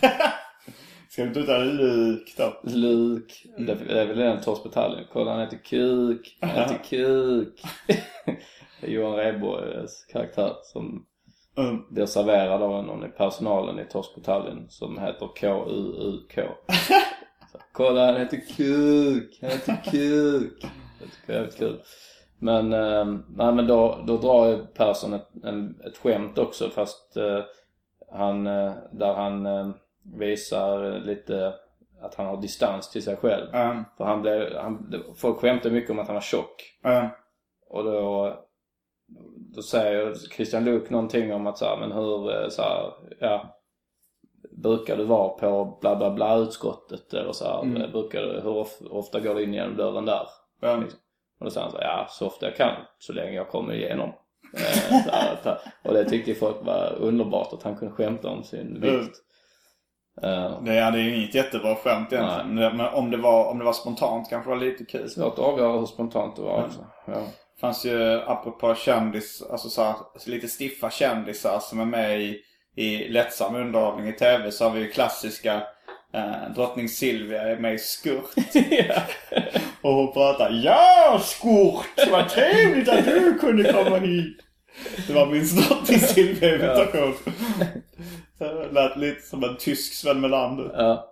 Ska inte uttala Luk då? Luke. Det det är väl den Torspetallien. Kolla han heter Kuk. Han heter Kuk. det är Johan Rheborgs karaktär som Mm. blir serverad av någon i personalen i Torspetallien som heter K-U-U-K. Kolla han heter Kuk. Han heter Kuk. Det tycker jag är jävligt kul. Men, eh, nej, men då, då drar ju Persson ett, en, ett skämt också fast eh, han, eh, där han eh, visar lite att han har distans till sig själv. Mm. För han blev, han, folk skämtar mycket om att han var tjock. Mm. Och då, då säger Christian Luuk någonting om att så här, men hur, eh, så här, ja, brukar du vara på bla bla bla utskottet eller så här, Mm. brukar du, hur of, ofta går du in genom dörren där? Mm. Och då säger han så här, ja så ofta jag kan, så länge jag kommer igenom. Eh, och det tyckte folk var underbart att han kunde skämta om sin vikt. Eh, Det, ja, det är ju inget jättebra skämt egentligen. Men om det, var, om det var spontant kanske det var lite kul. svårt att avgöra hur spontant det var också. Ja. fanns ju apropå kändis, alltså så här, lite stiffa kändisar som är med i, i lättsam underhållning i tv så har vi ju klassiska eh, drottning Silvia är med i Skurt. Och hon pratar Ja Skurt! Vad trevligt att du kunde komma hit! Det var min drottning Silvia imitation. Det lät lite som en tysk Sven Melander. Ja.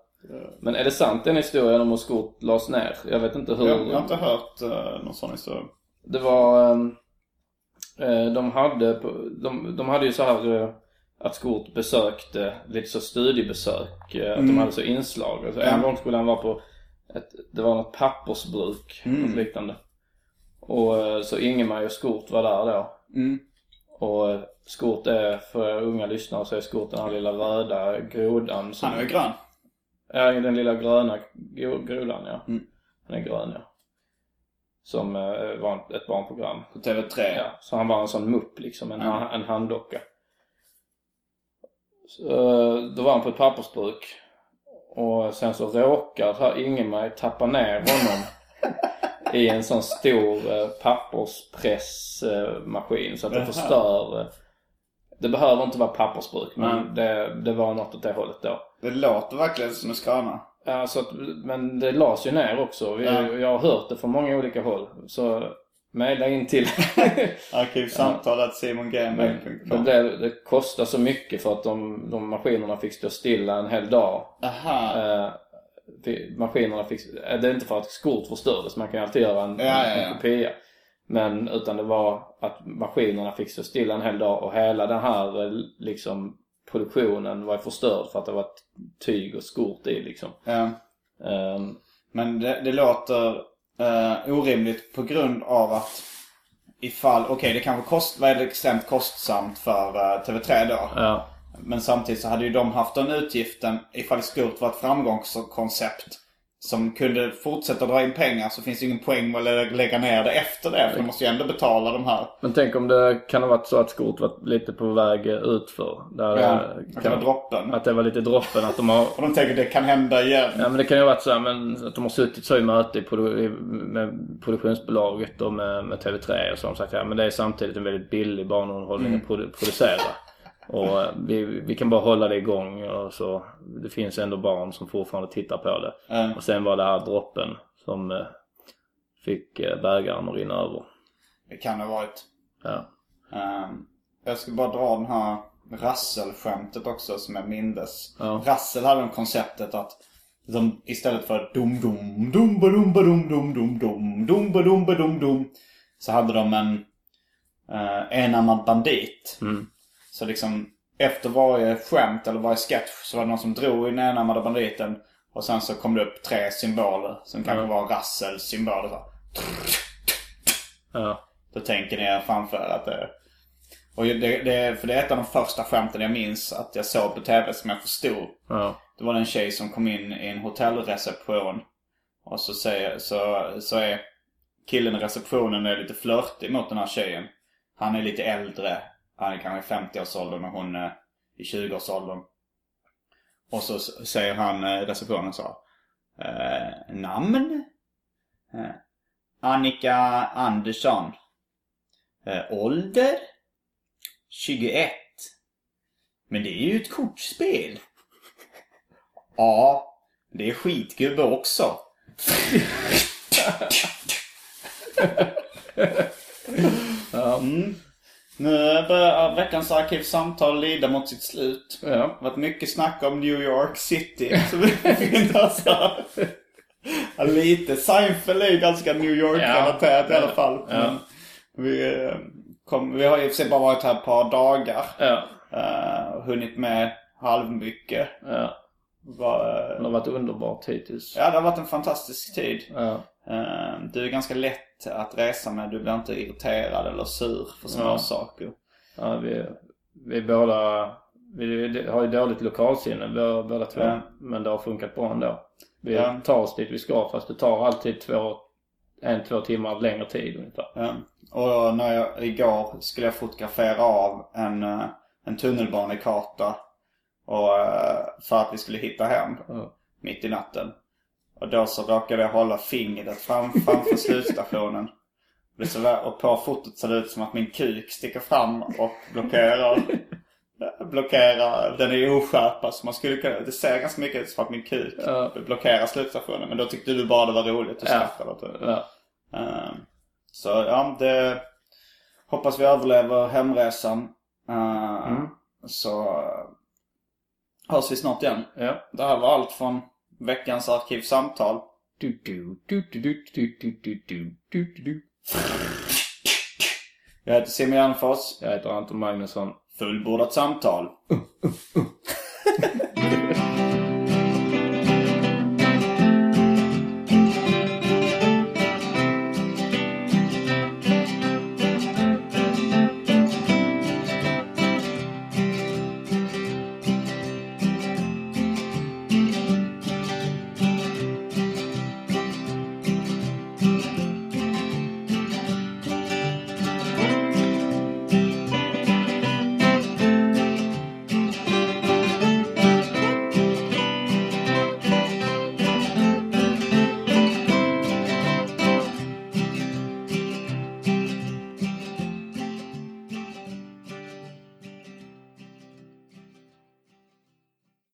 Men är det sant den historien om hur Skort lades ner? Jag vet inte hur... Jag, jag har inte hört uh, någon sån historia. Det var... ehm, eh, de hade, de, de hade ju så här eh, att Skort besökte lite så studiebesök. eh, Att de Mm. hade så inslag. Alltså. En gång skulle han vara på ett, det var något pappersbruk, Mm. något liknande. Och så Ingemar och Skort var där då. Mm. Och Skort är, för unga lyssnare så är Skort den här lilla röda grodan som... Han är grön. Ja, den lilla gröna gro- grodan ja. Mm. Den är grön ja. Som eh, var ett barnprogram. På TV3. Ja, så han var en sån mupp liksom, en, ha- en handdocka. Så, eh, då var han på ett pappersbruk. Och sen så råkar här Ingemar tappa ner honom i en sån stor eh, papperspressmaskin så att det förstör. Det behöver inte vara pappersbruk men Mm. det, det var något åt det hållet då. Det låter verkligen som en skrana. Ja, så att, men det lades ju ner också. Vi, Ja. Jag har hört det från många olika håll. Så mejla in till Arkivsamtalet det, simongmail.com blev, det kostar så mycket för att de, de maskinerna fick stå stilla en hel dag. Aha. Eh, maskinerna fick, eh, det är inte för att skort förstördes, man kan alltid göra en, Ja, en ja. kopia. Men utan det var att maskinerna fick stå stilla en hel dag och hela den här eh, liksom produktionen var förstörd för att det var tyg och skort i liksom. Ja. Ehm, Men det, det låter eh, orimligt på grund av att ifall, okej det kanske kost, var extremt kostsamt för eh, TV3 då. ja. Men samtidigt så hade ju de haft den utgiften ifall Skurt var ett framgångskoncept som kunde fortsätta dra in pengar så finns det ingen poäng med att lä- lägga ner det efter det. För de måste ju ändå betala de här. Men tänk om det kan ha varit så att skort var lite på väg utför. Där Ja, eh, det kan vara droppen. Att det var lite droppen att de har Och de tänker det kan hända igen. Ja men det kan ju ha varit så här, men att de har suttit så i möte i produ- i- med produktionsbolaget och med, med TV3 och så de sagt ja men det är samtidigt en väldigt billig barnunderhållning att produ- producera. Och eh, vi, vi kan bara hålla det igång och så. Det finns ändå barn som fortfarande tittar på det. Eh, Och sen var det här droppen som eh, fick eh, bägaren att rinna över. det kan det ha varit. Ja. Ehm, jag ska bara dra den här Rassel-skämtet också som jag mindes. Ja. Rassel hade de konceptet att de istället för dum dum dum ba dum ba dum dum dum dum dum ba dum ba dum dum så hade de en uh, enarmad bandit. Mm. Så liksom efter varje skämt eller varje sketch så var det någon som drog i den enarmade banditen och sen så kom det upp tre symboler som kanske var Rassels symboler. Så. Ja. Då tänker ni framför att det... Och det, det, för det är ett av de första skämten jag minns att jag såg på tv som jag förstod. Ja. Det var en tjej som kom in i en hotellreception. Och så, säger, så, så är killen i receptionen är lite flörtig mot den här tjejen. Han är lite äldre. Han är kanske i 50-årsåldern och hon är i 20-årsåldern. Och så säger han eh, i receptionen så. Eh, namn? Eh, Annika Andersson. Eh, ålder? 21. Men det är ju ett kortspel. Ja, det är skitgubbe också. Ja. Nu börjar veckans arkivsamtal lida mot sitt slut. Ja. Det har varit mycket snack om New York City. Så vi. Ja, lite. Seinfeld är ju ganska New York-relaterat i alla fall. Ja. Vi, eh, kom, vi har och för sig bara varit här ett par dagar. Ja. Uh, hunnit med halvmycket. Ja. Var, Det har varit underbart hittills. ja, det har varit en fantastisk tid. Ja. Eh, Du är ganska lätt att resa med. Du blir inte irriterad eller sur för små Ja. saker. Ja, vi, vi båda vi har ju dåligt lokalsinne båda, två. Ja. Men det har funkat bra ändå. Vi Ja. tar oss dit vi ska fast det tar alltid två, en, två timmar längre tid ungefär. Ja. Och när jag igår skulle jag fotografera av en, eh, en tunnelbanekarta. Och, eh, för att vi skulle hitta hem Ja. mitt i natten. Och då så råkade jag hålla fingret fram, framför slutstationen. Det så och på fotot ser det ut som att min kuk sticker fram och blockerar. blockerar. Den är oskärpad så man skulle kunna, det ser ganska mycket ut som att min kuk Ja. blockerar slutstationen. Men då tyckte du bara det var roligt och skrattade åt det. Ja. Eh, Så ja, det hoppas vi överlever hemresan. Eh, Mm. Så hörs vi snart igen. Ja. Det här var allt från veckans arkivsamtal. Du, du, du, du, du, du, du, du, du, du, du, du. Jag heter Simon Gärdenfors. Jag heter Anton Magnusson. Fullbordat samtal.